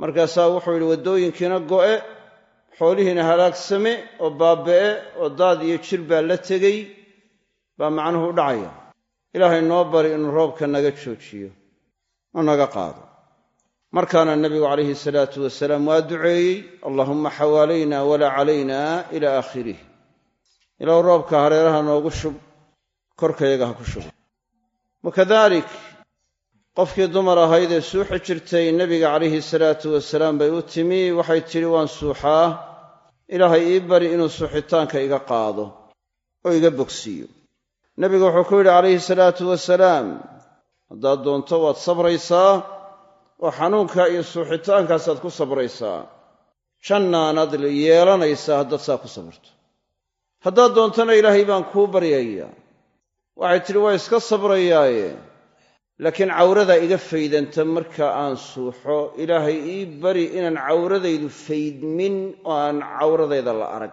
markaasaa wuxuu yidhi waddooyinkiina go'e xoolihiina halaagsame oo baaba'e oo daad iyo jir baa la tegey baa macnuhu u dhacaya. Ilaahay noo bari inuu roobka naga joojiyo oo naga qaado. Markaana nebigu calayhi salaatu wasalaam waa duceeyey allaahumma xawaalayna walaa calayna ila aakhirih ilow roobka hareeraha noogu shub korkayaga ha ku shubo wakadalik qofkii dumar ahayd ee suuxi jirtay nebiga calayhi salaatu wasalaam bay u timi waxay tidhi waan suuxaa ilaahay ii bari inuu suuxitaanka iga qaado oo iga bogsiiyo. Nebigu wuxuu ku yidhi calayhi salaatu wasalaam haddaad doonto waad sabraysaa oo xanuunka iyo suuxitaankaasaad ku sabraysaa. Jannaanaad yeelanaysaa haddaad saa ku sabarto haddaad doontana ilaahay baan kuu baryayaa. Waxay tidhi waa iska sabrayaaye laakiin cawradaa iga faydanta marka aan suuxo ilaahay ii bari inaan cawradaydu faydmin oo aan cawradayda la arag.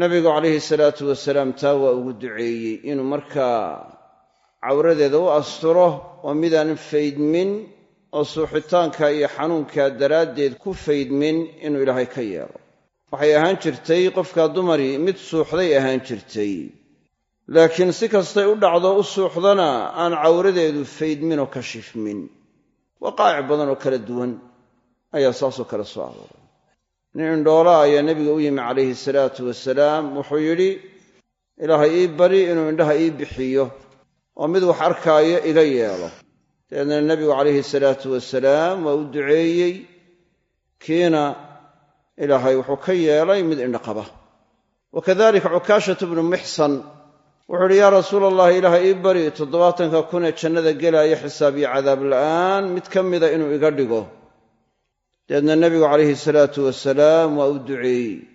Nabigu calayhi salaatu wasalaam taa waa ugu duceeyey inuu markaa cawradeeda u asturo oo midaanan faydmin oo suuxitaanka iyo xanuunka daraaddeed ku faydmin inuu ilaahay ka yeelo. Waxay ahaan jirtay qofkaa dumari mid suuxday ahaan jirtay laakiin si kastay u dhacdo u suuxdana aan cawradeedu faydmin oo kashifmin waqaa'ic badan oo kala duwan ayaa saasoo kale soo arooray. Nin indhoola ayaa nebiga u yimi calayhi salaatu wasalaam wuxuu yidhi ilaahay ii bari inuu indhaha ii bixiyo oo mid wax arkaayo iga yeelo. Dabeedna nebigu calayhi salaatu wasalaam waa u duceeyey kiina ilaahay wuxuu ka yeelay mid indhaqaba wa kadalika cukaashatu bnu mixsan wuxuu idhi yaa rasuula allahi ilaaha ii bari toddobaatanka kun ee jannada gelaya xisaab iyo cadaab la'aan mid ka mida inuu iga dhigo. Dabeedna nebigu calayhi salaatu wasalaam waa u duceeyey.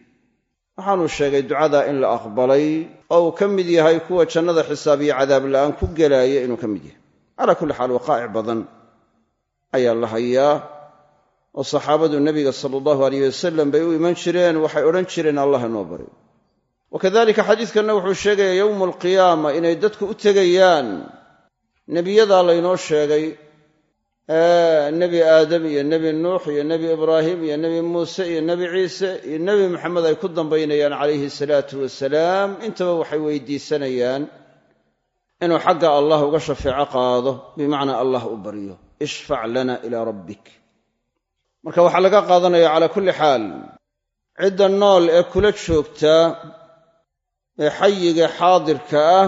Waxaanuu sheegay ducadaa in la aqbalay oo uu ka mid yahay kuwa jannada xisaab iyo cadaab la'aan ku gelaaya inuu ka mid yahay. Calaa kulli xaal waqaa'ic badan ayaa la hayaa oo saxaabadu nebiga sala allahu alayh wasalam bay u iman jireen waxay odhan jireen allah inoo bari wakadalika xadiidkanna wuxuu sheegayaa yowmu alqiyaama inay dadku u tegayaan. Nebiyadaa laynoo sheegay nebi aadam iyo nebi nuux iyo nebi ibraahim iyo nebi muuse iyo nebi ciise iyo nebi maxamed ay ku dambaynayaan calayhi salaatu wasalaam intaba waxay weydiisanayaan inuu xagga allah uga shafeeco qaado bimacnaa allah u baryo ishfac lana ilaa rabbik. Marka waxaa laga qaadanaya calaa kulli xaal cidda nool ee kula joogtaa ee xayiga xaadirka ah.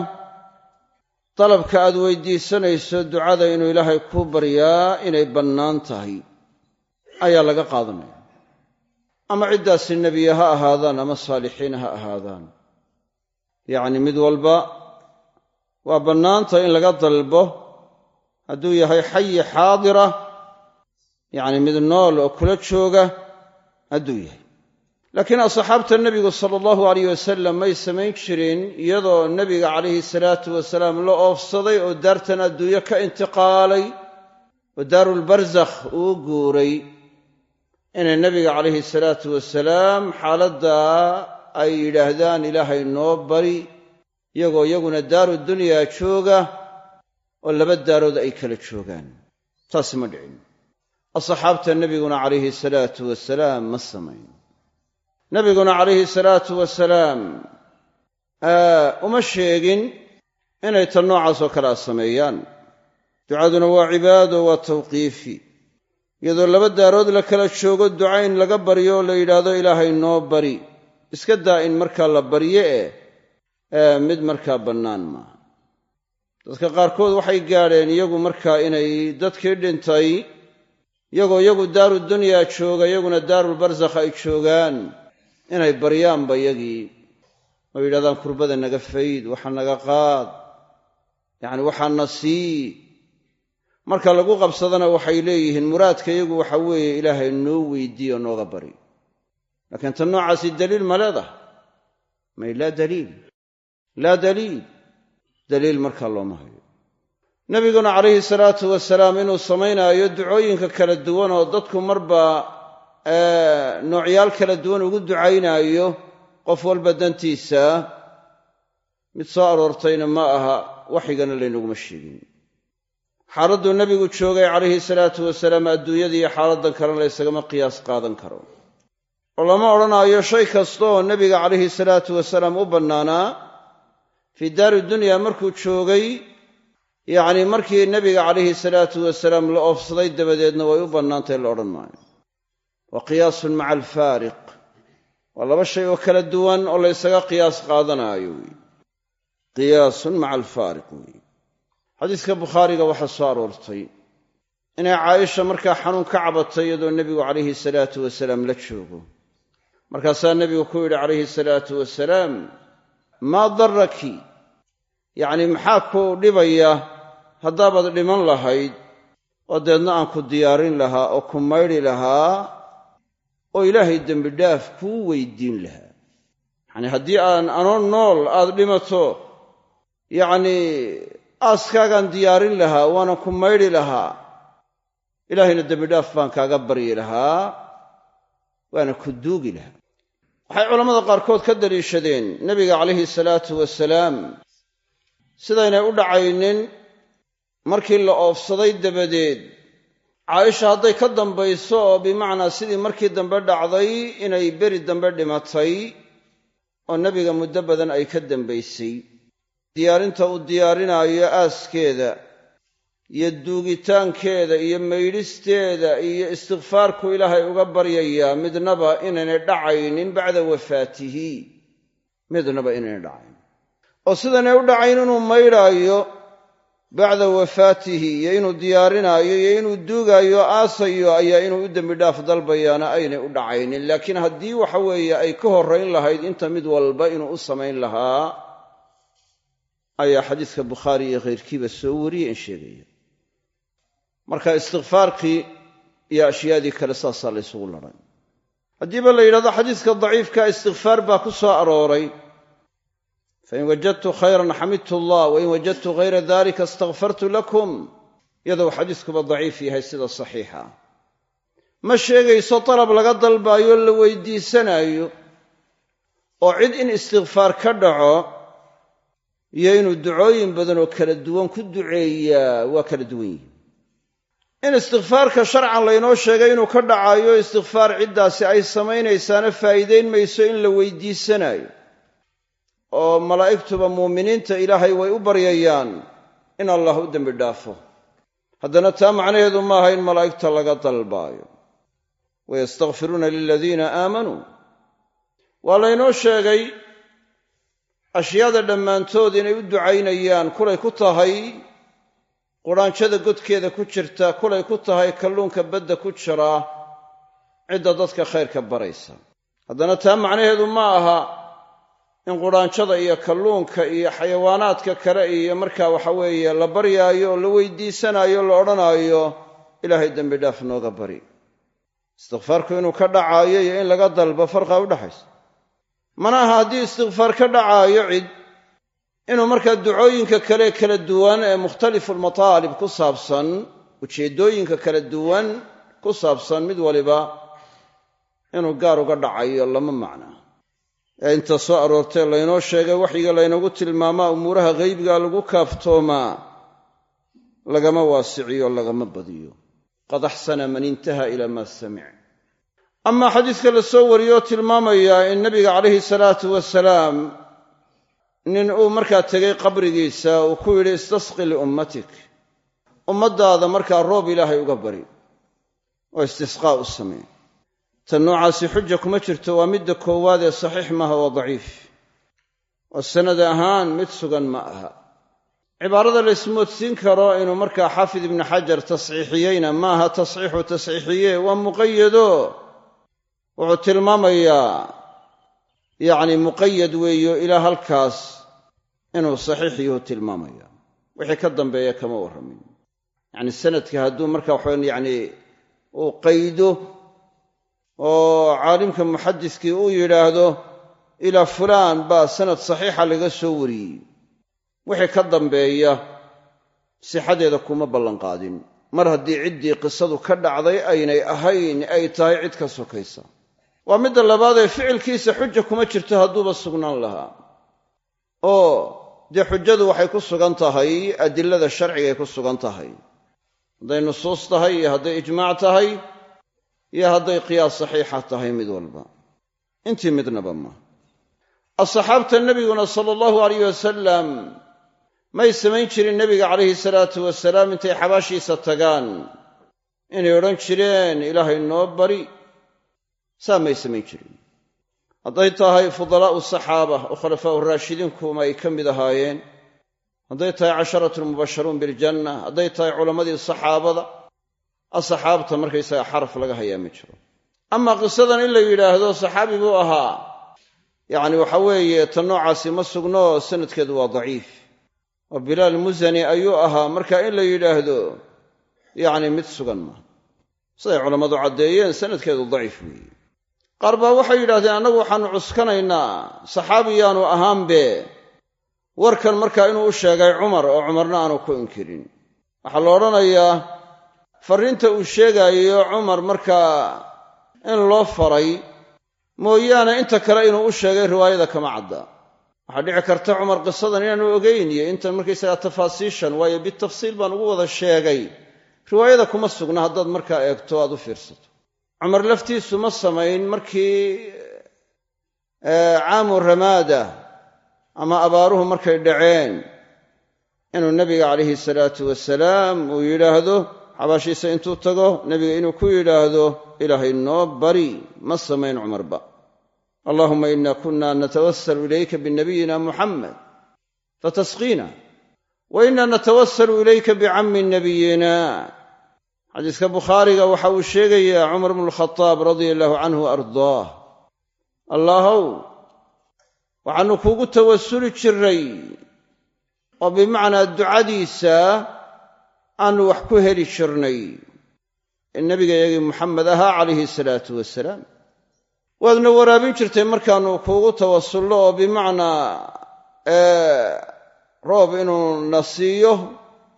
Dalabka aad weydiisanayso ducada inuu ilaahay kuu baryaa inay bannaan tahay ayaa laga qaadanaya. Ama ciddaasi nebiye ha ahaadaan ama saalixiin ha ahaadaan. Yacni mid walba waa bannaanta in laga dalbo. Hadduu yahay xayi xaadira yacni mid nool oo kula jooga hadduu yahay laakiin asxaabta nebigu sala allahu alayh wasalam may samayn jirin iyadoo nebiga calayhi salaatu wasalaam la oofsaday oo daartan adduunyo ka intiqaalay oo daarulbarsakh uu guuray. Inay nebiga calayhi salaatu wasalaam xaaladdaa ay yidhaahdaan ilaahay noo bari iyagoo iyaguna daaru dunyaa jooga oo laba daarood ay kala joogaan. Taasi ma dhicin. Asxaabta nebiguna calayhi salaatu wasalaam ma samayn nebiguna calayhi salaatu wasalaam uma sheegin inay tan noocaasoo kale a sameeyaan. Ducaduna waa cibaado waa tawqiifi. Iyadoo laba daarood la kala joogo duca in laga baryo oo la yidhaahdo ilaahay noo bari. Iska daa in markaa la barye eh mid markaa bannaan maaha dadka qaarkood waxay gaadheen iyagu markaa inay dadkii dhintay iyagoo iyagu daaru dunyaa jooga iyaguna daarulbarsakh ay joogaan inay baryaanba yagii oo yidhahdaan kurbada naga fayd waxa naga qaad yacni waxaana sii. Marka lagu qabsadana waxay leeyihiin muraadka iyagu waxa weeye ilaahay noo weydiiyo nooga bari. Laakiin tan noocaasi daliil ma leedahay may laa daliil. Laa daliil. Daliil markaa looma hayo. Nebiguna calayhi salaatu wasalaam inuu samaynaayo ducooyinka kala duwan oo dadku marba noocyaal kala duwan ugu ducaynaayo qof walba dantiisa mid soo aroortayna ma aha waxigana laynaguma sheegin. Xaaladduu nebigu joogay calayhi salaatu wasalaam adduunyada iyo xaaladdan kalena laysagama qiyaas qaadan karo. Oo lama odhanaayo shay kasta oo nebiga calayhi salaatu wasalaam u bannaanaa fii daari dunya markuu joogay yacni markii nebiga calayhi salaatu wasalaam la oofsaday dabadeedna way u bannaantahy la odhan maayo wa qiyaasun maca alfaariq. Waa laba shay oo kala duwan oo la ysaga qiyaas qaadanaayo weeye qiyaasun maca alfaariq weeye xadiiska bukhaariga waxaa soo aroortay inay caaisha markaa xanuun ka cabatay iyadoo nebigu calayhi salaatu wasalaam la joogo. Markaasaa nebigu ku yidhi calayhi salaatu wasalaam maa daraki yacni maxaa ku dhibaya haddaabaad dhiman lahayd oo deedna aan ku diyaarin lahaa oo ku maydhi lahaa oo ilaahay dembidhaaf kuu weydiin lahaa. Yacnii haddii aan anoo nool aad dhimato yacnii aaskaagaan diyaarin lahaa waana ku maydhi lahaa ilaahayna dembidhaaf baan kaaga baryi lahaa waana ku duugi lahaa. Waxay culammada qaarkood ka daliishadeen nebiga calayhi salaatu wasalaam sidaynay u dhacaynin markii la oofsaday dabadeed caaisha hadday ka dambayso oo bimacnaa sidii markii dambe dhacday inay beri dambe dhimatay oo nebiga muddo badan ay ka dambaysay. Diyaarinta uu diyaarinaayo aaskeeda iyo duugitaankeeda iyo maydhisteeda iyo istikfaarku ilaahay uga baryayaa midnaba inaynay dhacaynin bacda wafaatihi. Midnaba inaynay dhacayn oo sidanay u dhacayn inuu maydhaayo bacda wafaatihi iyo inuu diyaarinaayo iyo inuu duugaayo aasayo ayaa inuu u dembi dhaaf dalbayaana aynay u dhacaynin. Laakiin haddii waxa weeye ay ka horrayn lahayd inta mid walba inuu u samayn lahaa ayaa xadiiska bukhaari iyo khayrkiiba soo wariyeen sheegaya. Marka istikfaarkii iyo ashyaadii kale saasaa la ysugu laray. Haddiiba la yidhahdo xadiiska daciifka istikfaar baa ku soo arooray fain wajadtu khayran xamidtu allah wain wajadtu hayra dalika istakfartu lakum iyadou xadiiskuba daciif yahay sida saxiixa ma sheegayso dalab laga dalbaayo la weydiisanaayo oo cid in istikfaar ka dhaco iyo inuu ducooyin badan oo kala duwan ku duceeyaa waa kala duwan yihiin in istikfaarka sharcan laynoo sheegay inuu ka dhacaayo istikfaar ciddaasi ay samaynaysaana faa'iidayn mayso in la weydiisanaayo oo malaa'igtuba muuminiinta ilaahay way u baryayaan in allah u dembi dhaafo. Haddana taa macnaheedu maaha in malaa'igta laga dalbaayo. Wayastakfiruuna liladiina aamanuu waa laynoo sheegay ashyaada dhammaantood inay u ducaynayaan kulay ku tahay qudhaanjada godkeeda ku jirta kulay ku tahay kalluunka badda ku jira cidda dadka khayrka baraysa. Haddana taa macnaheedu ma aha in qudhaanjada iyo kalluunka iyo xayawaanaadka kale iyo markaa waxa weeye la baryaayo oo la weydiisanaayo la odhanaayo ilaahay dembi dhaaf nooga bari. Istikfaarku inuu ka dhacaayo iyo in laga dalbo farqa udhaxaysa mana aha haddii istikfaar ka dhacaayo cid inuu markaa ducooyinka kale kala duwan ee mukhtalifulmataalib ku saabsan ujeeddooyinka kala duwan ku saabsan mid waliba inuu gaar uga dhacayo lama macnaa inta soo aroortee laynoo sheegay waxyiga laynagu tilmaamaa umuuraha ghaybiga lagu kaaftoomaa lagama waasiciyo lagama badiyo. Qad axsana man intaha ila maa samic amaa xadiiska la soo wariyoo tilmaamaya in nebiga calayhi salaatu wasalaam nin uu markaa tegay qabrigiisa uu ku yidhi istasqi liummatik. Ummaddaada markaa roob ilaahay uga bari. Oo istisqaa u samee tan noocaasi xuja kuma jirto waa midda koowaad ee saxiix maaha waa daciif. Oo sanad ahaan mid sugan ma aha. Cibaarada la ismoodsiin karo inuu markaa xaafid ibnu xajar tasxiixiyeyna maaha tasxiixu tasxiixiye waa muqayado. Wuxuu tilmaamayaa yacni muqayad weeyo ilaa halkaas inuu saxiix yuhu tilmaamaya. Wixii ka dambeeya kama warramin. Yacni sanadka hadduu marka waxawan yacni uu qaydo oo caalimka muxadiskii uu yidhaahdo ilaa fulaan baa sanad saxiixa laga soo wariyey. Wixii ka dambeeya sixadeeda kuma ballanqaadin mar haddii ciddii qisadu ka dhacday aynay ahayn ay tahay cid ka sokaysa. Waa midda labaadee ficilkiisa xuja kuma jirto hadduuba sugnaan lahaa. Oo dee xujadu waxay ku sugan tahay adilada sharcigay ku sugan tahay. Hadday nusuus tahay iyo hadday ijmaac tahay iyo hadday qiyaas saxiixa tahay mid walba. Intii midnaba ma. Asxaabta nebiguna sala allahu alayh wasalam may samayn jirin nebiga calayhi salaatu wasalaam intay xabaashiisa tagaan. Inay odhan jireen ilaahay noo bari. Saa may samayn jirin. Hadday tahay fudalaa'u saxaaba oo khulafaa'u raashidiinkuuma ay ka mid ahaayeen. Hadday tahay casharatu lmubasharuun biljanna hadday tahay culammadii saxaabada asxaabta markaysaga xaraf laga hayaa ma jiro. Amaa qisadan in la yidhaahdo saxaabi buu ahaa. Yacni waxa weeye ta noocaasi ma sugno sanadkeedu waa daciif. Oo bilaal musani ayuu ahaa marka in la yidhaahdo yacni mid sugan ma. Siday culammadu caddeeyeen sanadkeedu daciif weeye. Qaar baa waxay yidhahdeen annagu waxaannu cuskanaynaa saxaabiyaanu ahaanbe. Warkan markaa inuu u sheegay cumar oo cumarna aanu ku inkirin. Waxaa la odhanayaa farriinta uu sheegaayo cumar markaa in loo faray mooyaane inta kale inuu u sheegay riwaayada kama cadda. Waxaa dhici karta cumar qisadan inaanu ogayn iyo intan markaysagaa tafaasiishan waayo bitafsiil baan ugu wada sheegay. Riwaayada kuma sugna haddaad markaa eegto aad u fiirsato. Cumar laftiisu ma samayn markii caamu ramaada ama abaaruhu markay dhaceen. Inuu nebiga calayhi salaatu wasalaam uu yidhaahdo xabaashiisa intuu tago nebiga inuu ku yidhaahdo ilaahay noo bari ma samayn cumarba allahuma ina kuna natawasalu ilayka binabiyina muxamed fatasqiina. Wa ina natawasalu ilayka bicammi nabiyina. Xadiiska bukhaariga waxa uu sheegayaa cumar bnu lkhadaab radia allahu canhu ardaah. Allahow waxaannu kuugu tawasuli jiray oo bimacnaa ducadiisa aanu wax ku heli jirnay ee nebigayagii muxamed ahaa calayhi salaatu wasalaam waadna waraabin jirtay markaannu kuugu tawasullo oo bimacnaa roob inuu na siiyo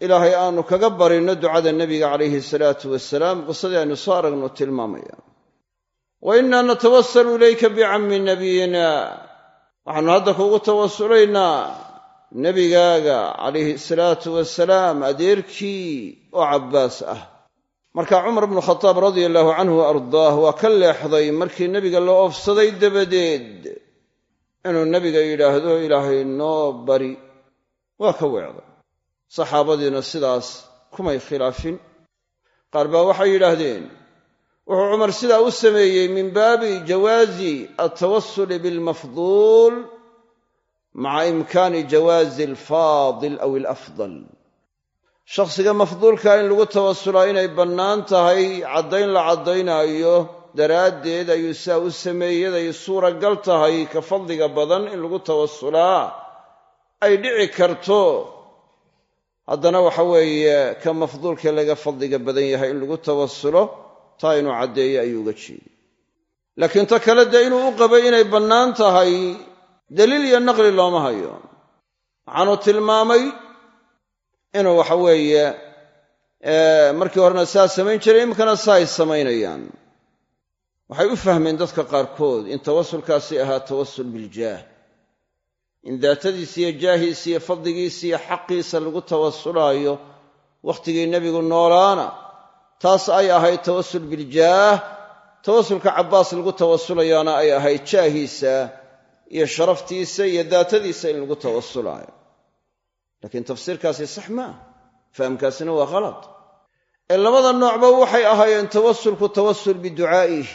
ilaahay aanu kaga barinno ducada nebiga calayhi salaatu wasalaam qisadii aynu soo aragno tilmaamaya. Wa innaa natawasalu ilayka bicammi nabiyina waxaannu hadda kuugu tawasulaynaa nebigaaga calayhi salaatu wasalaam adeerkii oo cabbaas ah. Marka cumar bnu khadaab radia allahu canhu wa ardaah waa ka leexday markii nebiga la oofsaday dabadeed inuu nebiga yidhaahdo ilaahay noo bari. Waa ka weecday. Saxaabadiina sidaas kumay khilaafin. Qaar baa waxay yidhaahdeen wuxuu cumar sidaa u sameeyey min baabi jawaazi altawasuli bilmafduul maca imkaani jawaazi alfaadil aw alafdal. Shakhsiga mafduulka in lagu tawasulaa inay bannaan tahay caddayn la caddaynaayo daraaddeed ayuu sidaa u sameeyey ay suuragal tahay ka fadliga badan in lagu tawasulaa ay dhici karto haddana waxa weeye ka mafduulka laga fadliga badan yahay in lagu tawasulo taa inuu caddeeyo ayuu uga jeeday laakiin ta kale dee inuu u qabay inay bannaan tahay daliil iyo naqli looma hayo. Waxaanu tilmaamay inuu waxa weeye markii horena saa samayn jiray iminkana saa ay samaynayaan. Waxay u fahmeen dadka qaarkood in tawasulkaasi ahaa tawasul biljaah in daatadiisa iyo jaahiisa iyo fadligiisa iyo xaqiisa lagu tawasulaayo wakhtigii nebigu noolaana taas ay ahayd tawasul biljaah tawasulka cabbaas lagu tawasulayaana ay ahayd jaahiisa iyo sharaftiisa iyo daatadiisa in lagu tawasulaayo laakiin tafsiirkaasi sax maa fahamkaasina waa khalad. Ee labada noocba waxay ahaayeen tawasulku tawasul biducaa'ih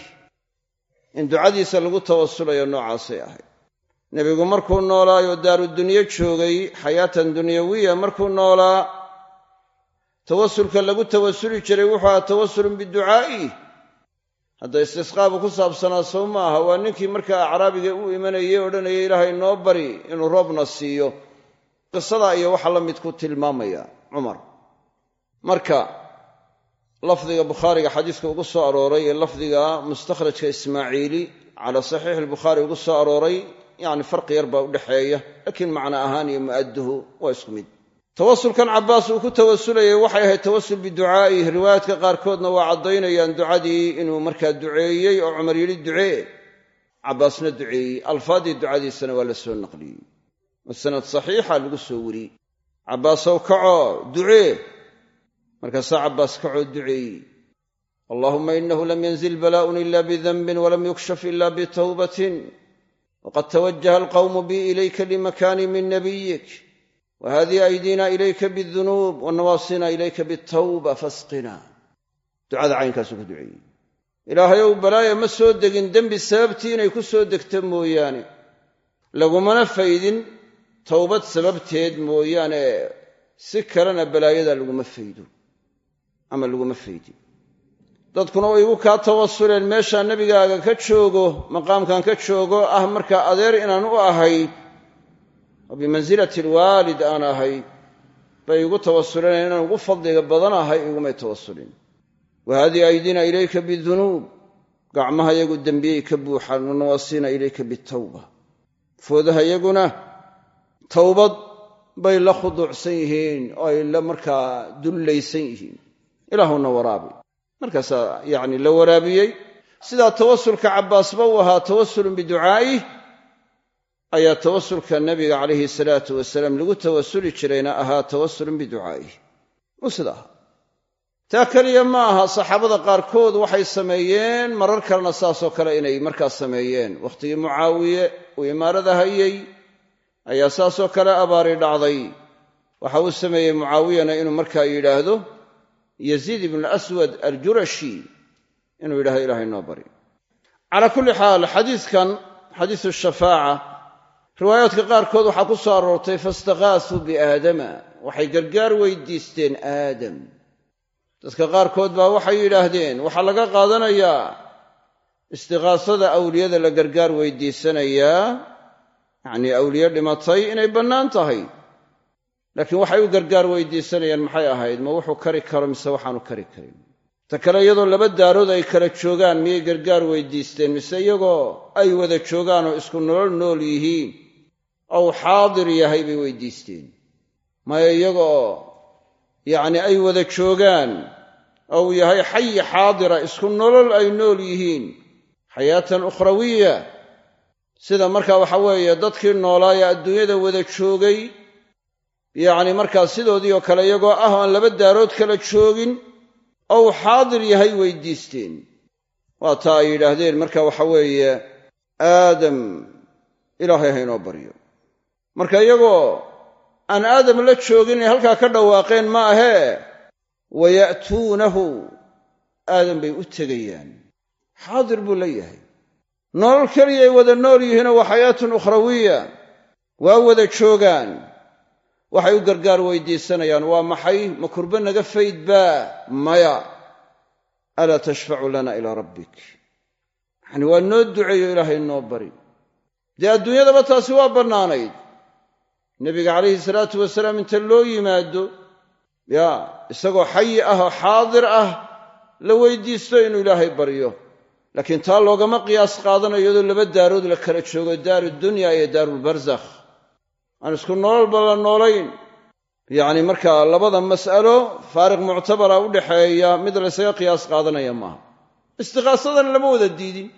in ducadiisa lagu tawasulayo noocaasay ahayd. Nebigu markuu noolaayo daarudunyo joogay xayaatan dunyawiya markuu noolaa tawasulka lagu tawasuli jiray wuxuu ahaa tawasulun biducaa'ih hadda istisqaabu ku saabsanaa sow ma aha waa ninkii markaa acraabiga u imanayay odhanayay ilaahay noo bari inuu roobna siiyo. Qisadaa iyo waxa la midku tilmaamaya cumar. Marka lafdiga bukhaariga xadiiska ugu soo arooray ee lafdiga mustakhrajka ismaaciili calaa saxiixi albukhaari ugu soo arooray yacni farqi yar baa udhexeeya laakiin macno ahaan iyo mu'adduhu waa isku mid tawasulkan cabbaas uu ku tawasulayay waxay ahayd tawasul biducaa'ih riwaayaadka qaarkoodna waa caddaynayaan ducadii inuu markaa duceeyey oo cumar yidhi ducee cabbaasna duceeyey. Alfaaddii ducadiisana waa la soo naqliyey. Oo sanad saxiixa lagu soo wariyey cabbaasow kacoo ducee markaasaa cabbaas kacoo duceeyey. Allahuma inahu lam yanzil bala'un ila bidanbin walam yukshaf ila bitawbatin. Waqad tawajaha alqawmu bi ilayka limakani min nabiyik wahadihi aydina ilayka bidunuub wanawaasina ilayka bitawba fasqina ducada caynkaasuu ku duceeyey ilaahayow balaaya ma soo degin dembi sababtii inay ku soo degta mooyaane lagumana faydin towbad sababteed mooyaane si kalena balaayada laguma faydo ama laguma faydin dadkuna way igu kaa tawasuleen meeshaa nebigaaga ka joogo maqaamkan ka joogo ah markaa adeer inaan u ahay oo bimansilati alwaalid aan ahay bay igu tawasuleen inaan ugu fadliga badan ahay igumay tawasulin wa haadihi aydina ilayka bidunuub gacmaha yagu dembiyey ka buuxaan wanawaasiina ilayka bitawba. Foodaha yaguna towbad bay la khuduucsan yihiin oo ay la markaa dullaysan yihiin. Ilaahuna waraabi. Markaasaa yacni la waraabiyey. Sidaa tawasulka cabbaasba uu ahaa tawasulun biducaa'ih ayaa tawasulka nabiga calayhi salaatu wasalaam lagu tawasuli jirayna ahaa tawasulun biducaa'ih uu sida ahaa taa keliya ma aha saxaabada qaarkood waxay sameeyeen marar kalena saasoo kale inay markaas sameeyeen. Wakhtigii mucaawiye uu imaarada hayey ayaa saasoo kale abaari dhacday. Waxa uu sameeyey mucaawiyana inuu markaa yidhaahdo yaziid ibnu aswad aljurashi inuu yidhahdo ilahay noo bari. Calaa kulli xaal xadiidkan xadiisu shafaaca riwaayaadka qaarkood waxaa ku soo aroortay faistakaasuu biaadama waxay gargaar weydiisteen aadam. Dadka qaarkood baa waxay yidhaahdeen waxaa laga qaadanayaa. Istikaasada awliyada la gargaar weydiisanayaa yacnii awliye dhimatay inay bannaan tahay. Laakiin waxay u gargaar weydiisanayaan maxay ahayd? Ma wuxuu kari karo mise waxaanu kari karin? Ta kale iyadoo laba daarood ay kala joogaan miyay gargaar weydiisteen mise iyagoo ay wada joogaan oo isku nolol nool yihiin ou xaadir yahay bay weydiisteen. Maya iyagaoo yacni ay wada joogaan ou yahay xayi xaadira isku nolol ay nool yihiin. Xayaatan ukhrawiya sida marka waxa weeye dadkii noolaaya adduunyada wada joogay yacni markaa sidoodii oo kale iyagoo ah aan laba daarood kala joogin ou xaadir yahay weydiisteen. Waa taa ay yidhaahdeen marka waxa weeye aadam ilaahay haynoo baryo marka iyagoo aan aadam la joogin inay halkaa ka dhawaaqeen ma ahee? Waya'tuunahu. Aadam bay u tegayaan. Xaadir buu la yahay. Nolol keliyay wada nool yihiinoo waa xayaatun ukhrawiya. Waa wada joogaan. Waxay u gargaar weydiisanayaan waa maxay? Ma kurbe naga faydbaa maya. Alaa tashfacu lana ilaa rabbik. Yacani waa noo duceeyo ilaahay noo bari. Dee adduunyadaba taasi waa bannaanayd nebiga calayhi salaatu wasalaam inta loo yimaado ya isagoo xayi ah oo xaadir ah la weydiisto inuu ilaahay baryo. Laakiin taa loogama qiyaas qaadanayo iyadoo laba daarood la kala joogo daaru dunya iyo daarulbarzakh aan isku nololba la noolayn. Yacni markaa labada mas'alo faariq muctabara u dhaxeeya mid laysaga qiyaas qaadanaya maaha. Istiqaasadana lama wada diidin.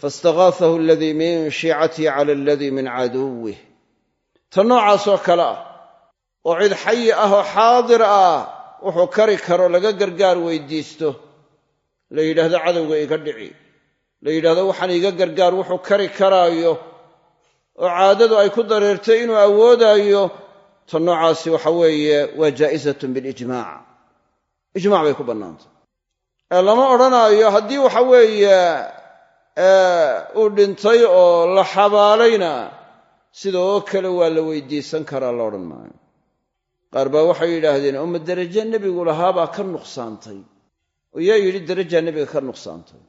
Faistakaaahu aladii min shiicatii cala aladii min caduwih ta noocaasoo kale ah oo cid xayi ah oo xaadir ah wuxuu kari karo laga gargaar weydiisto. La yidhaahdo cadowga iga dhici. La yidhahdo waxaan iga gargaar wuxuu kari karaayo. Oo caadadu ay ku dareertay inuu awoodaayo ta noocaasi waxa weeye waa jaa'isatun bilijmaac ijmac bay ku bannaantay. Ee lama odhanaayo haddii waxa weeye uu dhintay oo la xabaalayna sida oo kale waa la weydiisan karaa la odhan maayo. Qaar baa waxay yidhaahdeen uma deraje nebigu lahaabaa ka nuqsaantay. Oo yidhi derajaa nebiga ka nuqsaantay.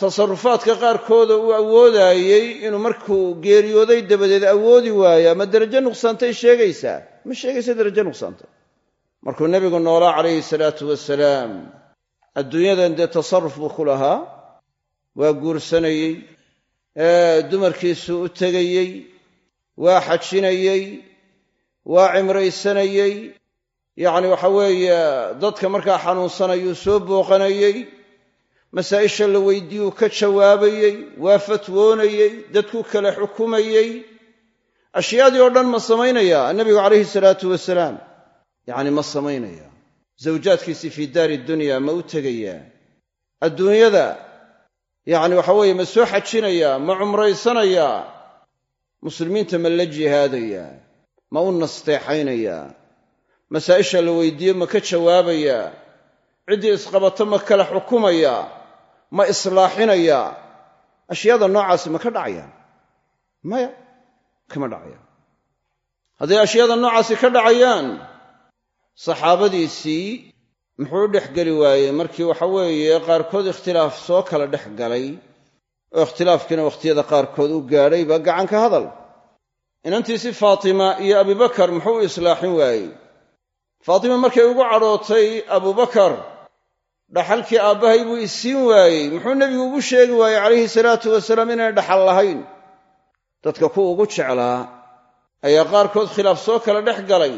Tasarufaadka qaarkooda uu awoodaayey inuu markuu geeriyooday dabadeed awoodi waayaa ma derajo nuqsaantay sheegaysaa? Ma sheegaysa derajo nuqsaantay? Markuu nebigu noolaa calayhi salaatu wasalaam adduunyadan dee tasarruf buu ku lahaa? Waa guursanayey dumarkiisuu u tegayey waa xajinayey waa cimraysanayey. Yacni waxa weeye dadka markaa xanuunsanayuu soo booqanayey masaa'isha la weydiiyuu ka jawaabayey waa fatwoonayey dadku kale xukumayey. Ashyaadii oo dhan ma samaynaya nebigu calayhi salaatu wasalaam. Yacni ma samaynaya. Zawjaadkiisii fii daari dunya ma u tegayaa. Adduunyada yacni waxa weeye ma soo xajinayaa ma cumraysanayaa muslimiinta ma la jihaadayaa ma u nasteexaynayaa masaa'isha la weydiiyo ma ka jawaabayaa ciddii isqabato ma kala xukumayaa ma islaaxinayaa ashyaada noocaasi ma ka dhacayaan maya kama dhacayaan hadday ashyaada noocaasi ka dhacayaan saxaabadiisii muxuu u dhex geli waayey? Markii waxa weeye qaarkood ikhtilaaf soo kala dhex galay oo ikhtilaafkiina wakhtiyada qaarkood u gaadhayba gacanka hadal. Inantiisi faatima iyo abubakar muxuu u islaaxin waayey? Faatima markay ugu cadhootay abubakar dhaxalkii aabbahay buu isiin waayey. Muxuu nebigu ugu sheegi waayey calayhi salaatu wasalaam inay dhaxal lahayn. Dadka ku ugu jeclaa ayaa qaarkood khilaaf soo kala dhex galay.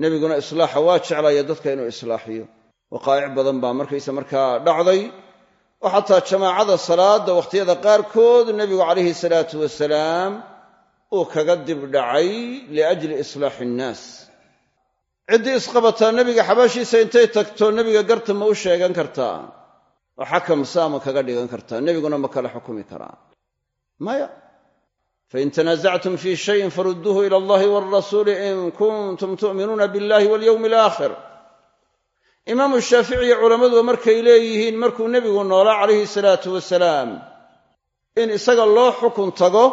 Nebiguna islaaxa waa jeclaya dadka inuu islaaxiyo waqaa'ic badan baa markaysa markaa dhacday. Oo xataa jamaacada salaadda wakhtiyada qaarkood nebigu calayhi salaatu wasalaam uu kaga dibdhacay liajli islaaxi innaas ciddii isqabataa nebiga xabaashiisa intay tagto nebiga garta ma u sheegan kartaa. Oo xakam saama kaga dhigan kartaa. Nebiguna ma kala xukumi karaa maya fain tanaasactum fii shayin farudduuhu ila allahi walrasuuli in kuntum tu'minuuna billahi walyowmi alaakhir imaamu shaafici iyo culammaduba markay leeyihiin markuu nebigu noolaa calayhi salaatu wasalaam in isaga loo xukun tago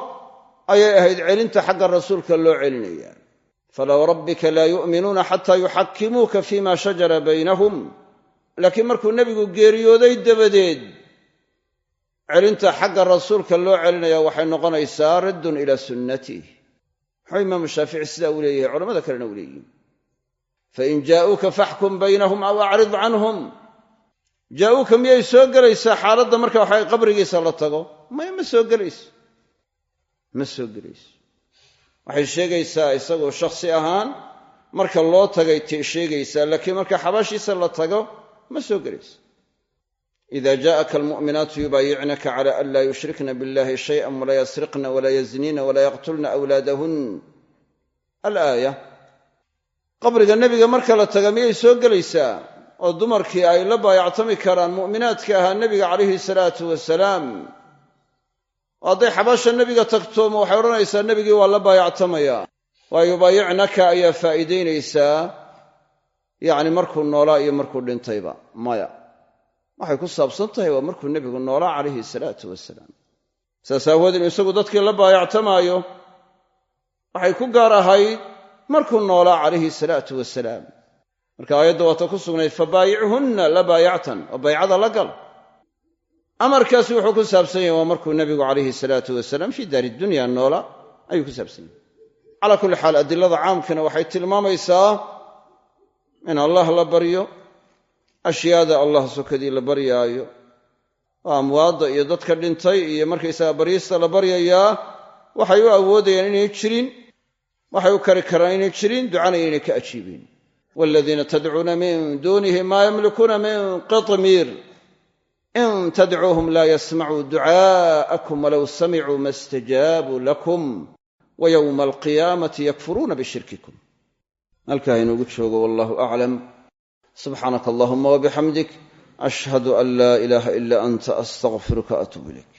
ayay ahayd celinta xagga rasuulka loo celinaya. Fala wrabbika laa yu'minuuna xataa yuxakimuuka fima shajara baynahum. Laakiin markuu nebigu geeriyooday dabadeed celinta xagga rasuulka loo celinaya waxay noqonaysaa raddun ilaa sunnatih muxuu imaamu shaafici sidaa u leeyahay culamada kalena u leeyihiin fain jaa'uuka faxkum baynahum aw acrid canhum jaa'uuka miyay soo gelaysaa xaaladda marka waxa qabrigiisa la tago maya ma soo gelayso ma soo gelayso waxay sheegaysaa isagoo shakhsi ahaan marka loo tagay t sheegaysaa laakiin marka xabaashiisa la tago ma soo gelayso ida jaءaka almu'minaatu yubaayicnaka cala an laa yushrikna biاllahi shayئa walaa yasriqna walaa yaznina walaa yaqtulna awlaadahun alaaya qabriga nebiga marka la taga miyay soo gelaysaa? oo dumarkii ay la baayactami karaan mu'minaadka ahaa nebiga calayhi salaatu wasalaam. Oo hadday xabaasha nebiga tagto ma waxay odhanaysaa nebigii waa la baayactamayaa. Waa yubaayicnaka ayaa faa'iidaynaysaa yacni markuu noolaa iyo markuu dhintayba. Maya waxay ku saabsan tahay waa markuu nebigu noolaa calayhi salaatu wasalaam. Saas aawood isagu dadkii la baayactamaayo waxay ku gaar ahayd markuu noolaa calayhi salaatu wasalaam. Marka aayadda waata ku sugnayd fabaayichunna la baayactan oo baycada la gal amarkaasi wuxuu ku saabsan yahay waa markuu nebigu calayhi salaatu wasalaam fii daari dunya noola ayuu ku saabsan yahay. Calaa kulli xaal adilada caamkana waxay tilmaamaysaa in allah la baryo ashyaada allah sokadii la baryaayo oo amwaadda iyo dadka dhintay iyo markaysaga baryiista la baryayaa waxay u awoodayaan inay jirin waxay u kari karaan inay jirin? Ducana inay ka ajiibeen waaladiina tadcuuna min duunihi maa yamlikuuna min qitmiir in tadcuuhum laa yasmacuu ducaa'akum walow samicuu ma istajaabuu lakum. Wa yowma alqiyaamati yakfuruuna bishirkikum. Halkaa inoogu joogo wallahu aclam subxaanaka allahuma wabixamdik ashhadu an laa ilaaha ila anta astaqfiruka atuub ilayk